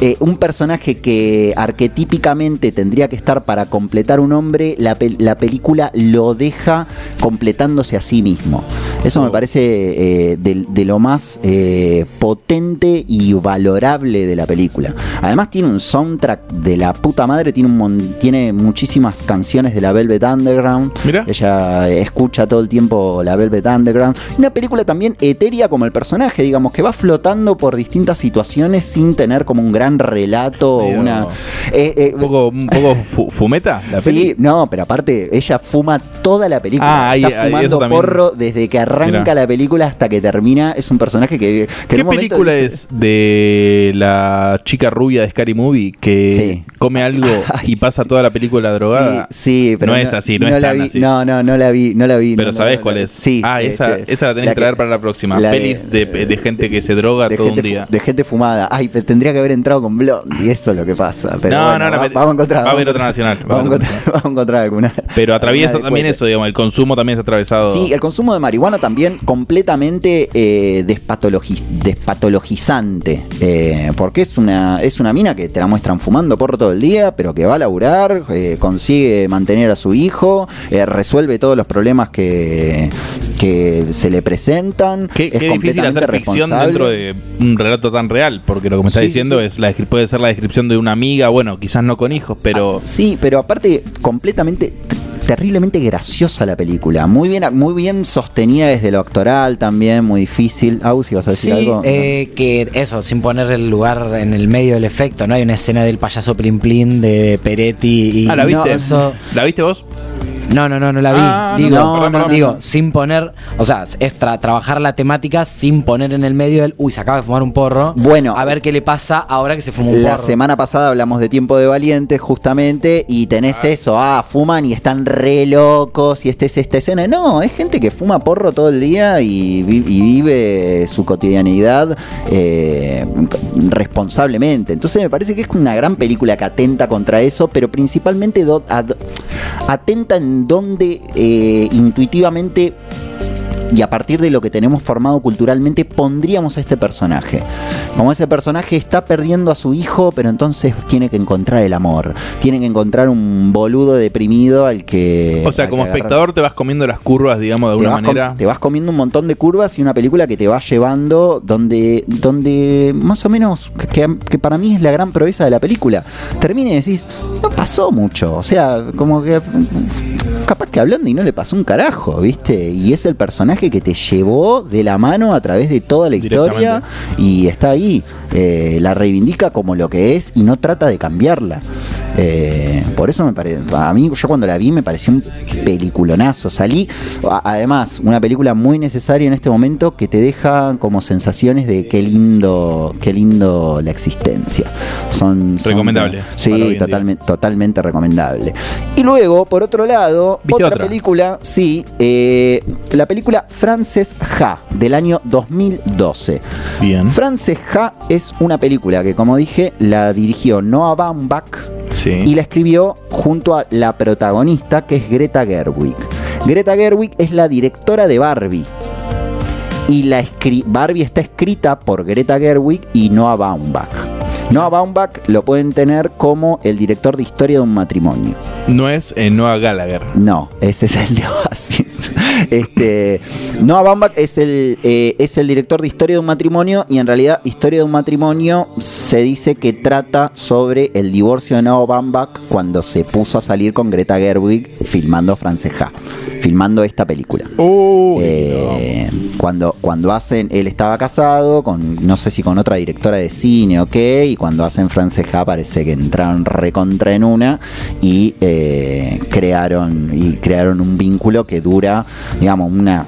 eh, un personaje que arquetípicamente tendría que estar para completar un hombre, la, pel- la película lo deja completándose a sí mismo. Eso me parece eh, de, de lo más eh, potente y valorable de la película. Además tiene un soundtrack de la puta madre, tiene, un mon- tiene muchísimas canciones de la Velvet Underground. Mira. Ella escucha todo el tiempo la Velvet Underground. Una película también etérea como el personaje, digamos, que va flotando por distintas situaciones sin tener como un gran relato o una... eh, eh, Un poco, un poco fu- fumeta la Sí, peli. no, pero aparte, ella fuma toda la película. Ah, Está ahí, fumando porro desde que arranca Mirá. la película hasta que termina. Es un personaje que. que ¿Qué película dice- es de la chica rubia de Scary Movie que Sí. come algo Ay, y pasa sí. toda la película drogada? Sí, sí, pero no, es así, no, es la tan vi, así. No, no, no la vi, no la vi. Pero no, ¿sabés no, cuál la- es? Sí. Ah, esa, este, esa la tenés que traer para la próxima. la de- Pelis de, de gente que se droga todo un día. de gente fumada. Ay, pero tendría que haber entrado con Blondie, eso es lo que pasa. Pero No, bueno, no, la va- vamos a encontrar. va a haber otra nacional, Vamos a encontrar, vamos a encontrar alguna. Pero atraviesa también eso, digamos, el consumo también está atravesado. Sí, el consumo de marihuana también completamente eh, despatologi- despatologizante. eh, porque es una, es una mina que te la muestran fumando por todo el día, pero que va a laburar, eh, consigue mantener a su hijo, eh, resuelve todos los problemas que, que se le presentan. Qué, es qué difícil hacer ficción dentro de un relato tan real, porque lo que me está Sí, diciendo sí. es la puede ser la descripción de una amiga, bueno, quizás no con hijos, pero Sí, pero aparte, completamente. Terriblemente graciosa la película, muy bien, muy bien sostenida desde lo actoral también, muy difícil. Au, si vas a decir Sí, algo. eh, que eso, sin poner el lugar en el medio del efecto, ¿no? Hay una escena del payaso Plin de Peretti y Ah, ¿la viste? eso- ¿La viste vos? No, no, no, no la vi. Ah, no, digo, no, sin poner, o sea, es tra- trabajar la temática sin poner en el medio el, uy, se acaba de fumar un porro. Bueno. a ver qué le pasa ahora que se fumó un La porro. semana pasada hablamos de Tiempo de Valientes, justamente, y tenés eso, ah, fuman y están re locos, y esta es esta escena. No, es gente que fuma porro todo el día y, vi- y vive su cotidianidad eh, responsablemente. Entonces me parece que es una gran película que atenta contra eso, pero principalmente do- en donde eh, intuitivamente y a partir de lo que tenemos formado culturalmente pondríamos a este personaje. Como ese personaje está perdiendo a su hijo, pero entonces tiene que encontrar el amor. Tiene que encontrar un boludo deprimido al que... O sea, como espectador te vas comiendo las curvas, digamos, de alguna manera. te vas comiendo un montón de curvas y una película que te va llevando donde, donde más o menos, que, que para mí es la gran proeza de la película, termina y decís, no pasó mucho, o sea, como que capaz que a Blondie no le pasó un carajo, ¿viste? Y es el personaje que te llevó de la mano a través de toda la historia y está ahí, eh, la reivindica como lo que es y no trata de cambiarla. Eh, por eso me parece, a mí yo cuando la vi me pareció un peliculonazo. Salí, además, una película muy necesaria en este momento que te deja como sensaciones de qué lindo, qué lindo la existencia. Son, son- Recomendable, Sí, totalmente, totalmente recomendable. Y luego, por otro lado, ¿Viste otra, otra? película, sí, eh, la película Frances Ha del año 2012. Bien. Frances Ha es una película que, como dije, la dirigió Noah Baumbach Sí. y la escribió junto a la protagonista que es Greta Gerwig. Greta Gerwig es la directora de Barbie. Y la Barbie está escrita por Greta Gerwig y Noah Baumbach. Noah Baumbach lo pueden tener como el director de historia de un matrimonio. No es eh, Noah Gallagher. No, ese es el de Oasis. Este, Noah Baumbach es el, eh, es el director de Historia de un matrimonio y en realidad Historia de un matrimonio se dice que trata sobre el divorcio de Noah Baumbach cuando se puso a salir con Greta Gerwig filmando Franceja, filmando esta película. Eh, cuando, cuando hacen, él estaba casado con, no sé si con otra directora de cine o qué, y cuando hacen Franceja parece que entraron recontra en una y eh, crearon y crearon un vínculo que dura, digamos, una,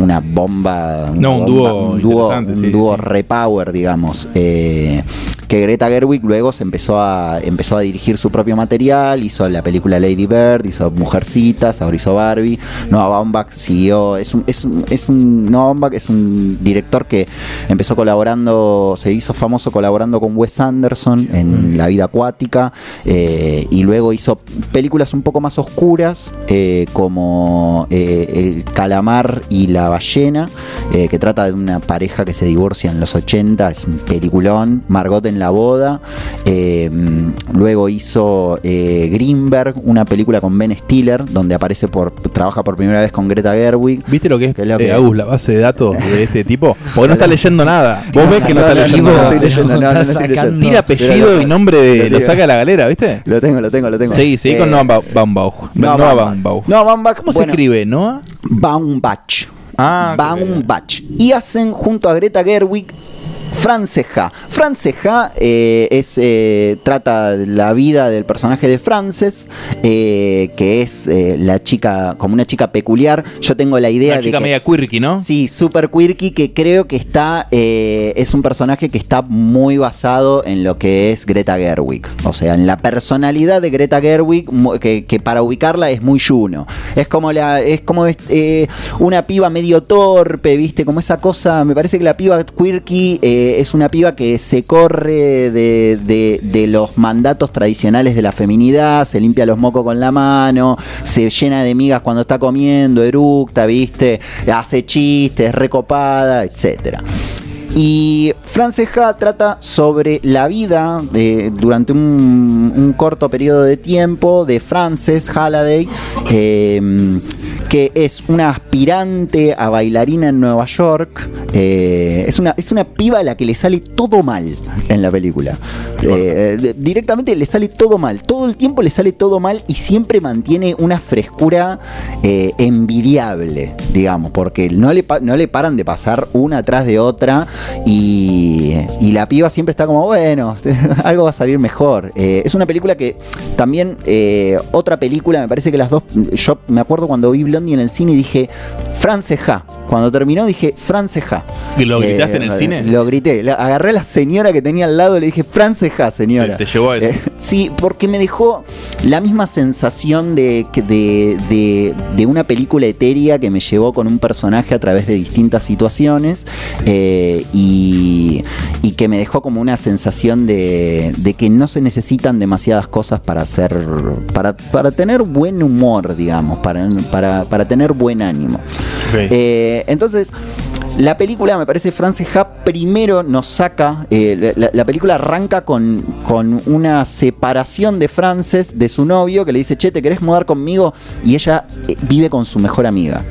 una bomba, una un dúo un dúo, un sí, dúo sí. repower, digamos. eh, que Greta Gerwig luego se empezó a, empezó a dirigir su propio material, hizo la película Lady Bird, hizo Mujercitas, ahora hizo Barbie. Noah Baumbach siguió, es un, es un, es un- Noah Baumbach es un director que empezó colaborando, se hizo famoso colaborando con Wes Anderson en La vida acuática, eh, y luego hizo películas un poco más oscuras, eh, como eh, El calamar y la ballena, eh, que trata de una pareja que se divorcia en los 80, es un peliculón, Margot en la boda, eh, luego hizo eh, Greenberg, una película con Ben Stiller, donde aparece por, trabaja por primera vez con Greta Gerwig. ¿Viste lo que es, Que es lo eh, que- Agus, la base de datos de este tipo? Porque no está leyendo nada. Vos ves que no está leyendo no, nada. estoy leyendo, no, estoy leyendo. Tira apellido y nombre de. Lo saca de la galera, ¿viste? Lo tengo, lo tengo, lo tengo. Sí, sí, con Eh, Noah Ba- Baumbach. Noah Noah Baumbach. Noah Baumbach, ¿Cómo se bueno, escribe? ¿Noah? Baumbach. Ah, Baumbach. Y hacen junto a Greta Gerwig Franceja. Franceja eh, es, eh, trata la vida del personaje de Frances, eh, que es eh, la chica, como una chica peculiar. Yo tengo la idea Una de chica que. media quirky, ¿no? Sí, super quirky, que creo que está. eh, es un personaje que está muy basado en lo que es Greta Gerwig. O sea, en la personalidad de Greta Gerwig, que, que para ubicarla es muy Juno. Es como la. Es como una piba medio torpe, ¿viste? Como esa cosa. Me parece que la piba quirky es una piba que se corre de, de- de los mandatos tradicionales de la feminidad, se limpia los mocos con la mano, se llena de migas cuando está comiendo, eructa, ¿viste? Hace chistes, recopada, etcétera. Y Franceja trata sobre la vida de- durante un, un corto periodo de tiempo de Frances Halliday, eh, que es una aspirante a bailarina en Nueva York. eh, es, una, es una piba a la que le sale todo mal en la película. Eh, directamente le sale todo mal. Todo el tiempo le sale todo mal y siempre mantiene una frescura eh, envidiable, digamos, porque no le, no le paran de pasar una atrás de otra y, y la piba siempre está como, bueno, algo va a salir mejor. Eh, es una película que también, eh, otra película, me parece que las dos, yo me acuerdo cuando vi Blondie en el cine y dije, Franceja. Cuando terminó dije, Franceja. ¿Y lo gritaste en el cine? Lo grité. La- agarré a la señora que tenía al lado y le dije, Franceja, señora. Te- te llevó a eso. Eh, sí, porque me dejó la misma sensación de, de, de- de una película etérea que me llevó con un personaje a través de distintas situaciones eh, y, y que me dejó como una sensación de, de que no se necesitan demasiadas cosas para hacer, para, para tener buen humor, digamos, para, para, para tener buen ánimo. Eh, entonces, la película, me parece, Frances Ha primero nos saca, eh, la, la película arranca con, con una separación de Frances de su novio que le dice, che, ¿te querés mudar conmigo? Y ella eh, vive con su mejor amiga.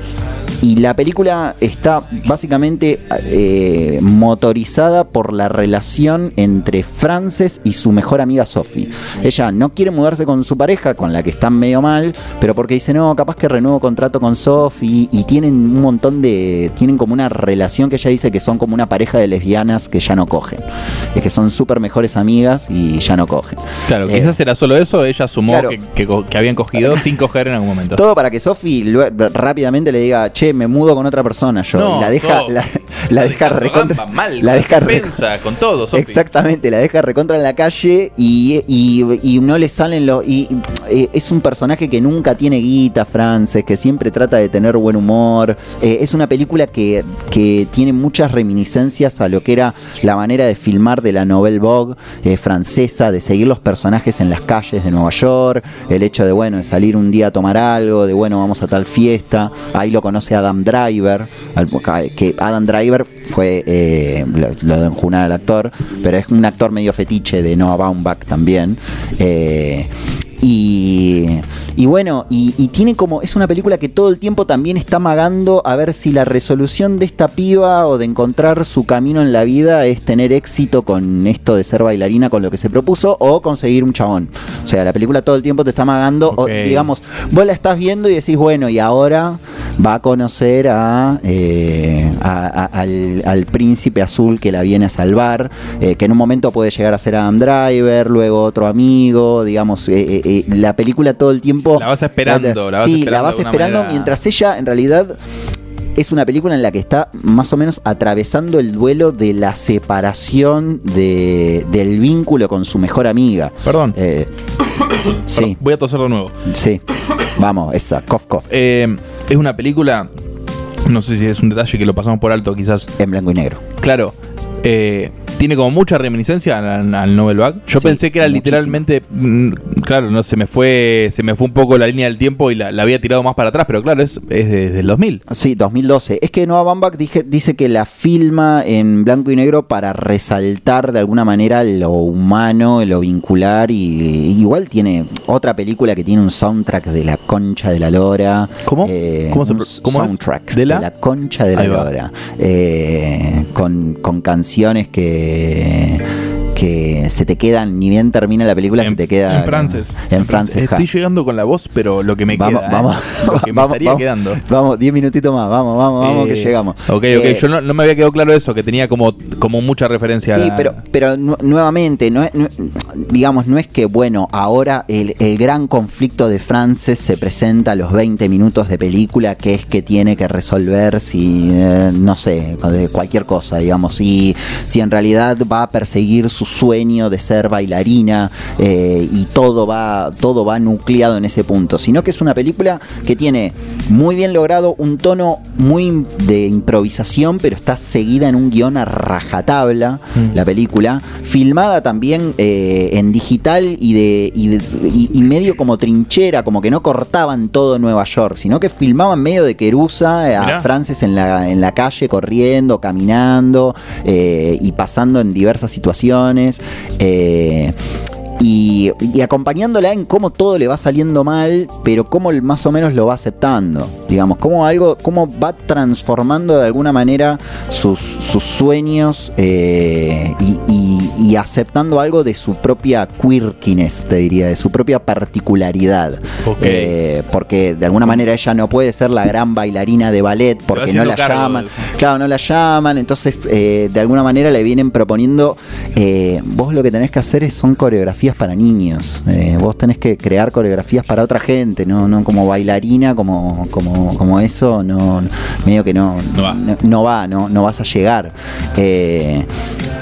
Y la película está básicamente eh, motorizada por la relación entre Frances y su mejor amiga Sophie. Ella no quiere mudarse con su pareja, con la que están medio mal, pero porque dice, no, capaz que renuevo contrato con Sophie. Y tienen un montón de. Tienen como una relación que ella dice que son como una pareja de lesbianas que ya no cogen. Es que son súper mejores amigas y ya no cogen. Claro, Eh, quizás era solo eso, ella sumó claro. que, que habían cogido sin coger en algún momento. Todo para que Sophie rápidamente le diga, che, me mudo con otra persona yo. No, y la deja, la, la deja recontra. Gamba, mal, la deja re- Pensa, con todo. Exactamente, la deja recontra en la calle y, y- y no le salen los. Y, eh, es un personaje que nunca tiene guita, Frances, que siempre trata de tener buen humor. Eh, es una película que, que tiene muchas reminiscencias a lo que era la manera de filmar de la Nouvelle Vogue eh, francesa, de seguir los personajes en las calles de Nueva York, el hecho de, bueno, de salir un día a tomar algo, de, bueno, vamos a tal fiesta. Ahí lo conoce Adam Driver, que Adam Driver fue, eh, lo, de enjunar al actor, pero es un actor medio fetiche de Noah Baumbach también. Eh, y, y bueno, y, y tiene como. Es una película que todo el tiempo también está magando a ver si la resolución de esta piba o de encontrar su camino en la vida es tener éxito con esto de ser bailarina, con lo que se propuso, o conseguir un chabón. O sea, la película todo el tiempo te está magando. o, digamos, vos la estás viendo y decís, bueno, y ahora va a conocer a, eh, a- a- al, al príncipe azul que la viene a salvar, eh, que en un momento puede llegar a ser Adam Driver, luego otro amigo, digamos, eh, eh, la película todo el tiempo... La vas esperando, la vas sí, esperando la vas esperando manera- mientras ella en realidad es una película en la que está más o menos atravesando el duelo de la separación de- del vínculo con su mejor amiga. Perdón. Eh, sí, Perdón, Voy a toser de nuevo. sí. Vamos, esa, cough, cough. Eh, es una película, no sé si es un detalle que lo pasamos por alto quizás. En blanco y negro. Claro, eh, tiene como mucha reminiscencia al, al Novelback. Yo Sí, pensé que era muchísimo. literalmente, mm, claro, no se me fue, se me fue un poco la línea del tiempo y la, la había tirado más para atrás, pero claro, es, es desde el 2000. Sí, 2012. Es que Noah Baumbach dije- dice que la filma en blanco y negro para resaltar de alguna manera lo humano, lo vincular y igual tiene otra película que tiene un soundtrack de la concha de la lora. ¿Cómo? Eh, ¿Cómo se cómo soundtrack ¿De la? concha de la lora. Eh, con, con canciones que que se te quedan, ni bien termina la película, se te queda en francés. En francés. ja. Estoy llegando con la voz, pero lo que me Vamos, queda. ¿eh? vamos, Lo que me vamos, estaría vamos, quedando. Vamos, 10 minutitos más, vamos, vamos, vamos, que Eh, llegamos. Ok, ok, Eh, yo no, no me había quedado claro eso, que tenía como, como mucha referencia Sí, a pero, pero nu- nuevamente, no no- digamos, no es que, bueno, ahora el, el gran conflicto de Frances se presenta a los 20 minutos de película, que es que tiene que resolver si, eh, no sé, cualquier cosa, digamos, si, si en realidad va a perseguir su sueño de ser bailarina eh, y todo va, todo va nucleado en ese punto, sino que es una película que tiene muy bien logrado un tono muy de improvisación, pero está seguida en un guion a rajatabla, la película, filmada también eh, en digital y, de, y, de- y- y medio como trinchera, como que no cortaban todo Nueva York, sino que filmaban medio de querusa eh, a. Frances en la, en la calle corriendo, caminando y pasando en diversas situaciones. Eh, y, y acompañándola en cómo todo le va saliendo mal, pero cómo más o menos lo va aceptando. digamos, cómo algo, cómo va transformando de alguna manera sus, sus sueños eh, y, y- y aceptando algo de su propia quirkiness, te diría, de su propia particularidad. Ok. Eh, porque de alguna manera ella no puede ser la gran bailarina de ballet porque no la llaman. Claro, no la llaman, entonces eh, de alguna manera le vienen proponiendo, eh, vos lo que tenés que hacer es, son coreografías para niños, Eh, vos tenés que crear coreografías para otra gente, no, no como bailarina, como, como, como eso, no, medio que no, No va. no, no va, no, no vas a llegar. Eh,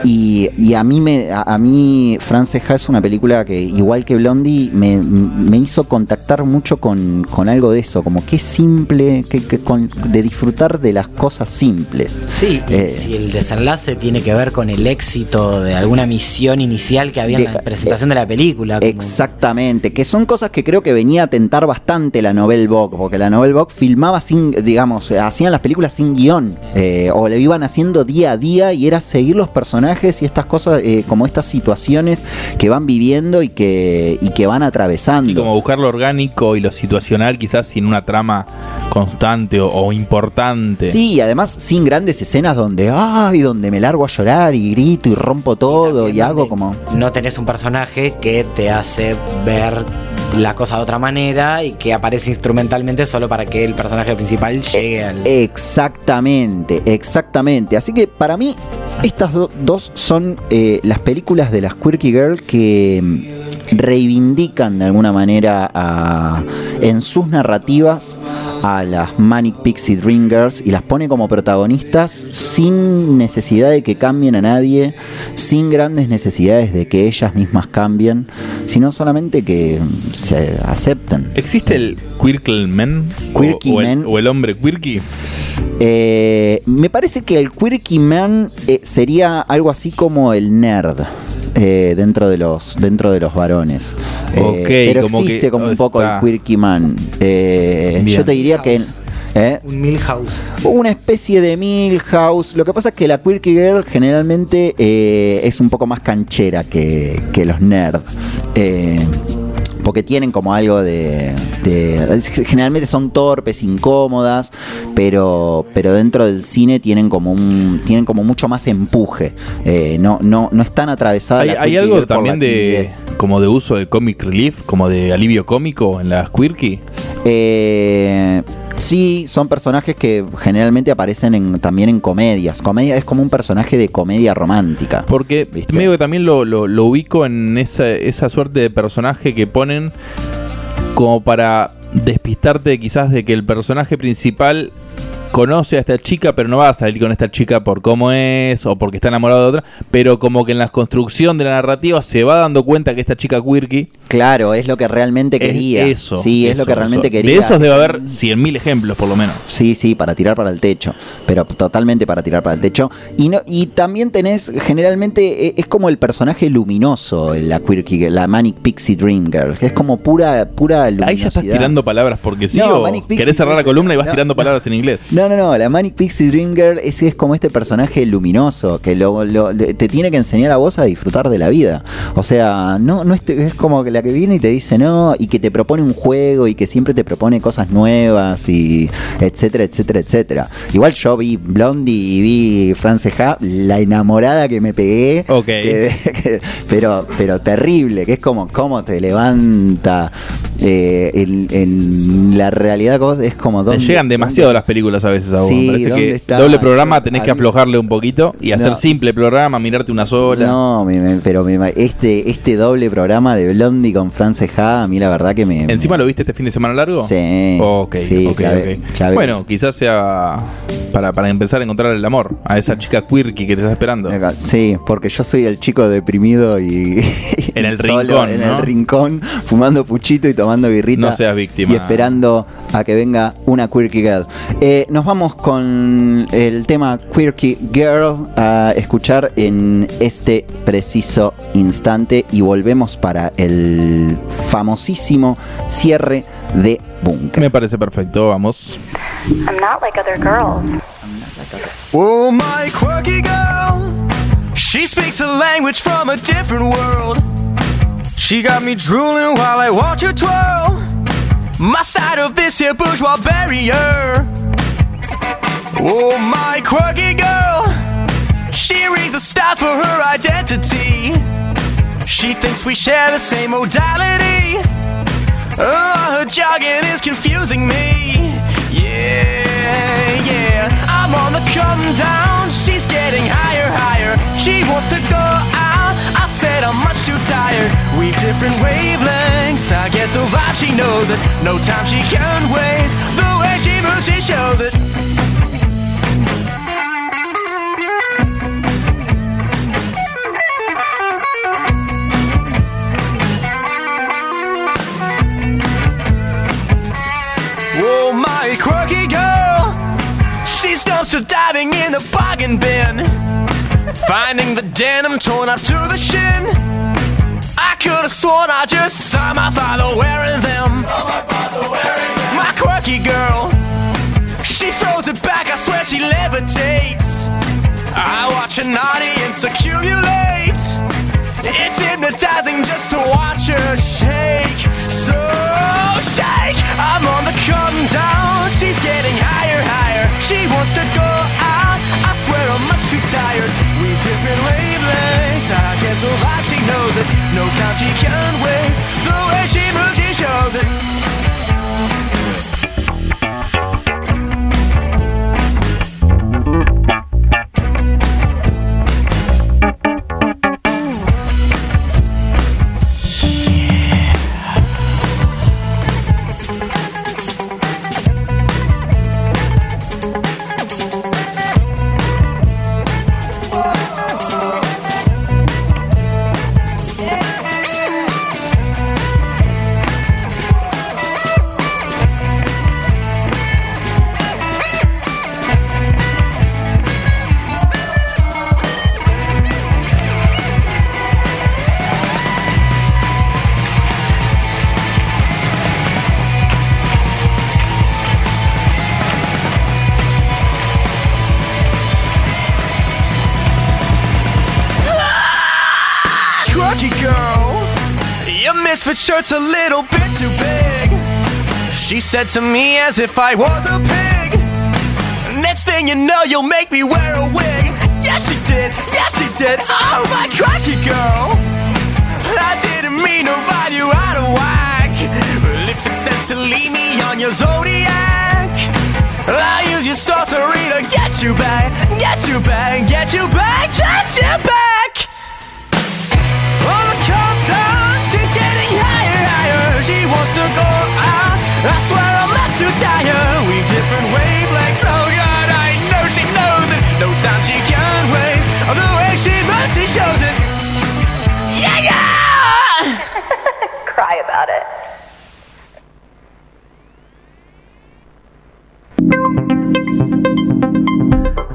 y, y a mí me a, a mí Frances Ha es una película que igual que Blondie me, me hizo contactar mucho con, con algo de eso, como que simple, que, que con- de disfrutar de las cosas simples. Sí, y Eh, si el desenlace tiene que ver con el éxito de alguna misión inicial que había en De- la presentación de la película. como- Exactamente, que son cosas que creo que venía a tentar bastante la Novel Vogue, porque la Novel Vogue filmaba sin, digamos, eh, hacían las películas sin guion, eh, o lo iban haciendo día a día y era seguir los personajes y estas cosas, eh, como estas situaciones que van viviendo y que, y que van atravesando. Y como buscar lo orgánico y lo situacional, quizás sin una trama constante o, o importante. Sí, y además sin grandes escenas donde, ay, donde me largo a llorar y grito y rompo todo y, hago como... No tenés un personaje que te hace ver la cosa de otra manera y que aparece instrumentalmente solo para que el personaje principal llegue al. Exactamente, exactamente. Así que para mí, estas do- dos son eh, las películas de las Quirky Girl que reivindican de alguna manera a- en sus narrativas a las Manic Pixie Dream Girls y las pone como protagonistas sin necesidad de que cambien a nadie, sin grandes necesidades de que ellas mismas cambien, sino solamente que se acepten. ¿Existe el Quirkle Man? O- Quirky o, el, o el hombre Quirky? Eh, me parece que el quirky man eh, sería algo así como el nerd eh, dentro de los dentro de los varones. Eh, Ok, pero como existe que- como un poco está. el quirky man. Eh, yo te diría que ¿eh? Un Milhouse. una especie de Milhouse. Lo que pasa es que la quirky girl generalmente eh, es un poco más canchera que, que los nerds. Eh, porque tienen como algo de, de- generalmente son torpes incómodas pero pero dentro del cine tienen como un tienen como mucho más empuje Eh, no no no están atravesadas ¿Hay, la hay algo también de como de uso de comic relief, como de alivio cómico en las Quirky? Eh, sí, son personajes que generalmente aparecen en, también en comedias. Comedia es como un personaje de comedia romántica. Porque ¿Viste? medio que también lo, lo- lo ubico en esa, esa suerte de personaje que ponen como para despistarte quizás de que el personaje principal conoce a esta chica, pero no va a salir con esta chica por cómo es o porque está enamorado de otra, pero como que en la construcción de la narrativa se va dando cuenta que esta chica quirky Claro, es lo que realmente es quería. eso. Sí, es eso, lo que realmente eso. quería. De esos debe haber 100.000 ejemplos por lo menos. Sí, sí, para tirar para el techo, pero totalmente para tirar para el techo. Y no y también tenés, generalmente eh, es como el personaje luminoso, la quirky, la Manic Pixie Dream Girl, que es como pura pura luminosidad. Ahí ya estás tirando palabras porque sí No, o querés cerrar la es- columna y vas no, tirando palabras en inglés. No, no, no, la Manic Pixie Dream Girl es, es como este personaje luminoso que lo, te tiene que enseñar a vos a disfrutar de la vida. O sea, no, no es, es como que la que viene y te dice no, y que te propone un juego y que siempre te propone cosas nuevas y etcétera, etcétera, etcétera. Igual yo vi Blondie y vi Frances Ha, la enamorada que me pegué. Ok. que- que- pero, pero terrible, que es como cómo te levanta. Eh, en, en la realidad es como Te dónde- llegan demasiado dónde- las películas a veces a vos. Sí, Me parece ¿dónde que está? doble programa tenés que aflojarle un poquito y hacer No. simple programa, mirarte una sola. No, pero este, este doble programa de Blondie con Frances Ha, a mí la verdad que me. ¿Encima lo viste este fin de semana largo? Sí. Ok, sí, ok, clave- ok. clave- Bueno, quizás sea para, para empezar a encontrar el amor a esa chica quirky que te está esperando. Sí, porque yo soy el chico deprimido y. En el solo rincón, En ¿no? el rincón, fumando puchito y tomando birrita. No seas víctima. Y esperando a que venga una Quirky Girl. Eh, nos vamos con el tema Quirky Girl a escuchar en este preciso instante y volvemos para el famosísimo cierre de Bunker. Me parece perfecto, vamos. I'm not like other girls. Oh, my quirky girl. She speaks a language from a different world. She got me drooling while I watch her twirl. my side of this here bourgeois barrier. Oh, my quirky girl, she reads the stars for her identity. She thinks we share the same modality. Oh, her jargon is confusing me. Yeah, yeah. I'm on the come down. She's getting higher, higher. She wants to go. I'm much too tired. We different wavelengths. I get the vibe. She knows it. No time she can waste. The way she moves, she shows it. Oh, my quirky girl. She's dumpster diving in the bargain bin. Finding the denim torn up to the shin. I could have sworn I just saw my father wearing them. My quirky girl. She throws it back, I swear she levitates. I watch an audience accumulate. It's hypnotizing just to watch her shake. So shake. I'm on the come down. She's getting higher, higher. She wants to go out. Much too tired. We different wavelengths. I get the vibe. She knows it. No time she can waste. The way she moves, she shows it. Misfit shirt's a little bit too big. She said to me as if I was a pig. Next thing you know, you'll make me wear a wig. Yes, she did. Yes, she did. Oh, my quirky girl. I didn't mean to ride you out of whack. But if it says to leave me on your zodiac, I'll use your sorcery to get you back, get you back, get you back, get you back. She wants to go out. I swear I'm not too tired. We different wavelengths. Oh God, I know she knows it. No time she can waste. The way she moves, she shows it. Yeah, yeah. Cry about it.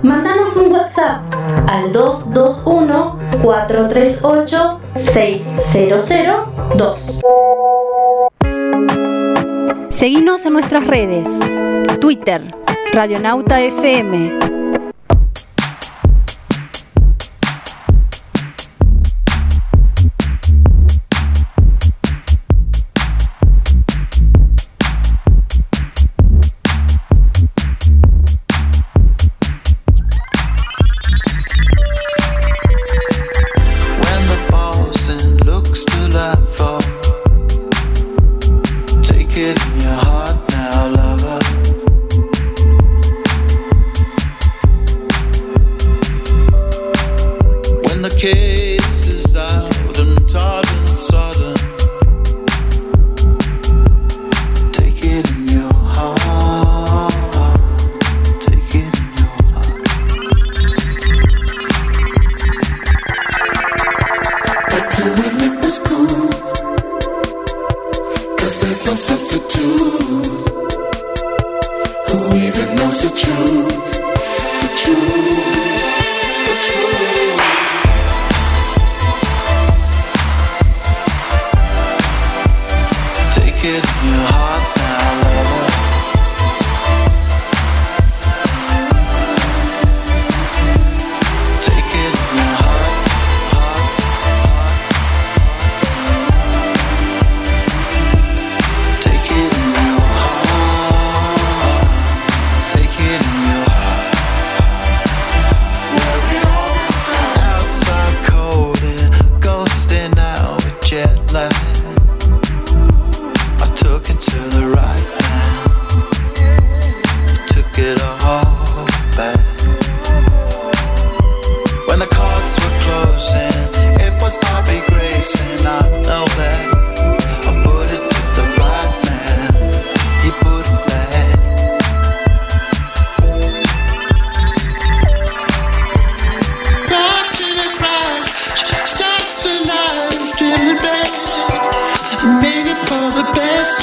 Mándanos un WhatsApp al 221-438-6002. Seguinos en nuestras redes. Twitter, Radionauta FM.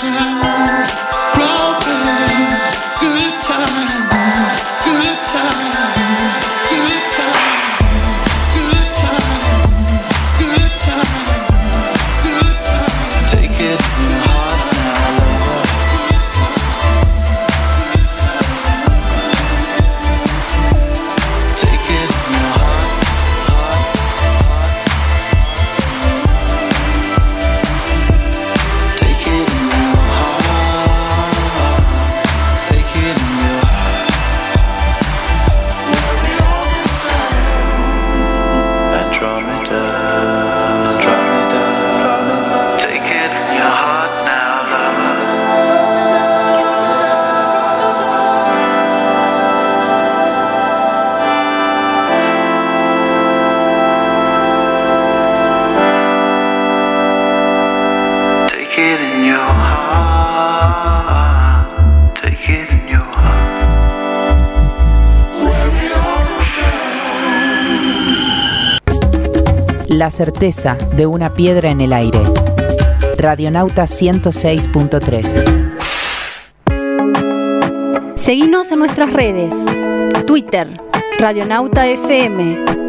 time. La certeza de una piedra en el aire. Radionauta 106.3. Seguinos en nuestras redes. Twitter, Radionauta FM.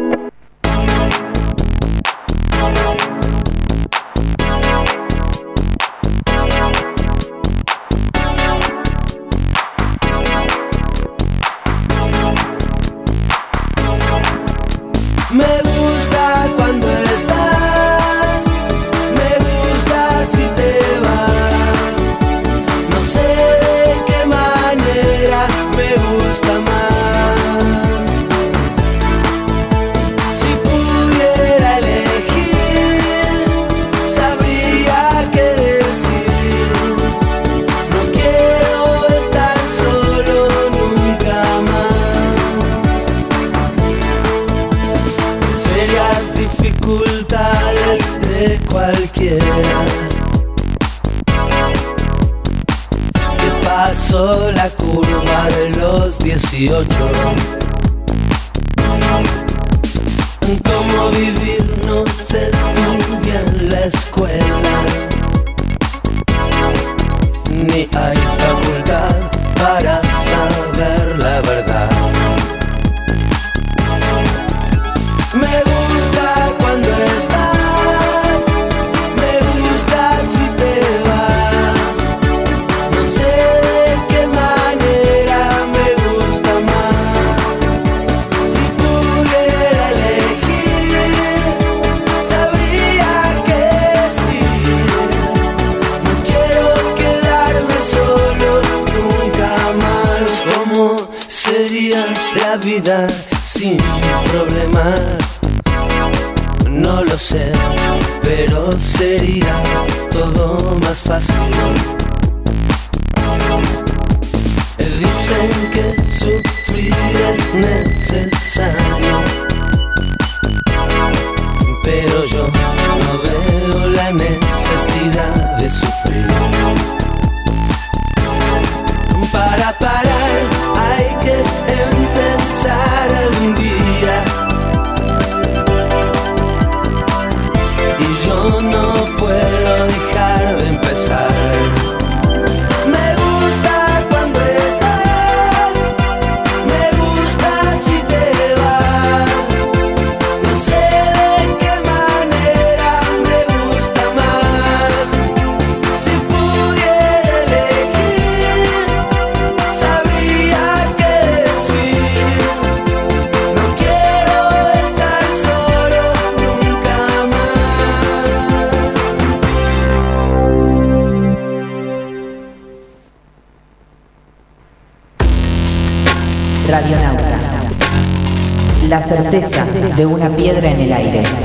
De una piedra en el aire.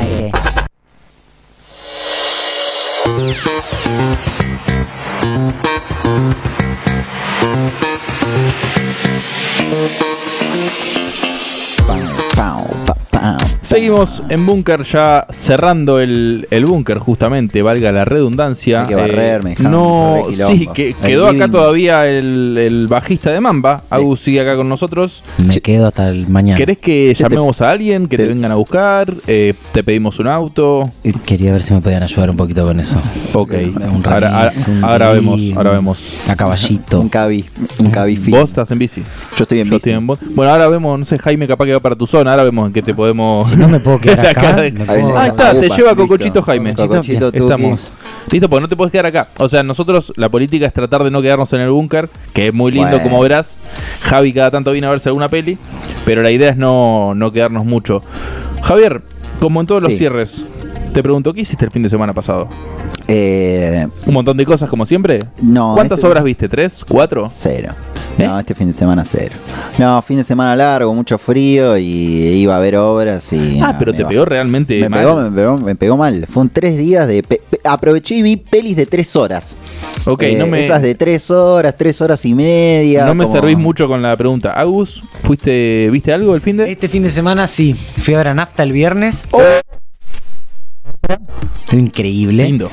En búnker ya cerrando el, el búnker justamente, valga la redundancia. Hay que barrer, me dejaron no, sí, que quedó acá todavía el, el bajista de Mamba. Agus sigue acá con nosotros. Me quedo hasta el mañana. ¿Querés que Che, te- llamemos a alguien, que te, te- vengan a buscar? Eh, ¿Te pedimos un auto? Quería ver si me podían ayudar un poquito con eso. Ok. Un Ahora, un ahora vemos, ahora vemos. A caballito. Un cabi, un cabi. ¿Vos estás en bici? Yo estoy en Yo bici. estoy en Bueno, ahora vemos, no sé, Jaime capaz que va para tu zona, ahora vemos en qué te podemos... Si no me puedo quedar La acá, cara de- me Ahí puedo- está, te lleva. Cocochito Jaime. Cocochito. Estamos. Listo, pues no te puedes quedar acá. O sea, nosotros, la política es tratar de no quedarnos en el búnker, que es muy lindo, Bueno. como verás. Javi cada tanto viene a verse alguna peli, pero la idea es no, no quedarnos mucho. Javier, como en todos los cierres, te pregunto, ¿qué hiciste el fin de semana pasado? Eh, ¿Un montón de cosas como siempre? no. ¿Cuántas este- obras viste? ¿Tres? ¿Cuatro? Cero. ¿Eh? No, este fin de semana cero. No, fin de semana largo, mucho frío y iba a ver obras y... ah, no, pero te bajó. pegó realmente Me mal. pegó, me, pegó, me pegó mal. Fue un tres días de... pe- pe- aproveché y vi pelis de tres horas. Ok, Eh, no me, Esas de tres horas, tres horas y media. no me como- servís mucho con la pregunta. Agus, ¿fuiste, ¿viste algo el fin de? Este fin de semana sí. Fui a ver a Nafta el viernes. Nafta. Increíble. Lindo.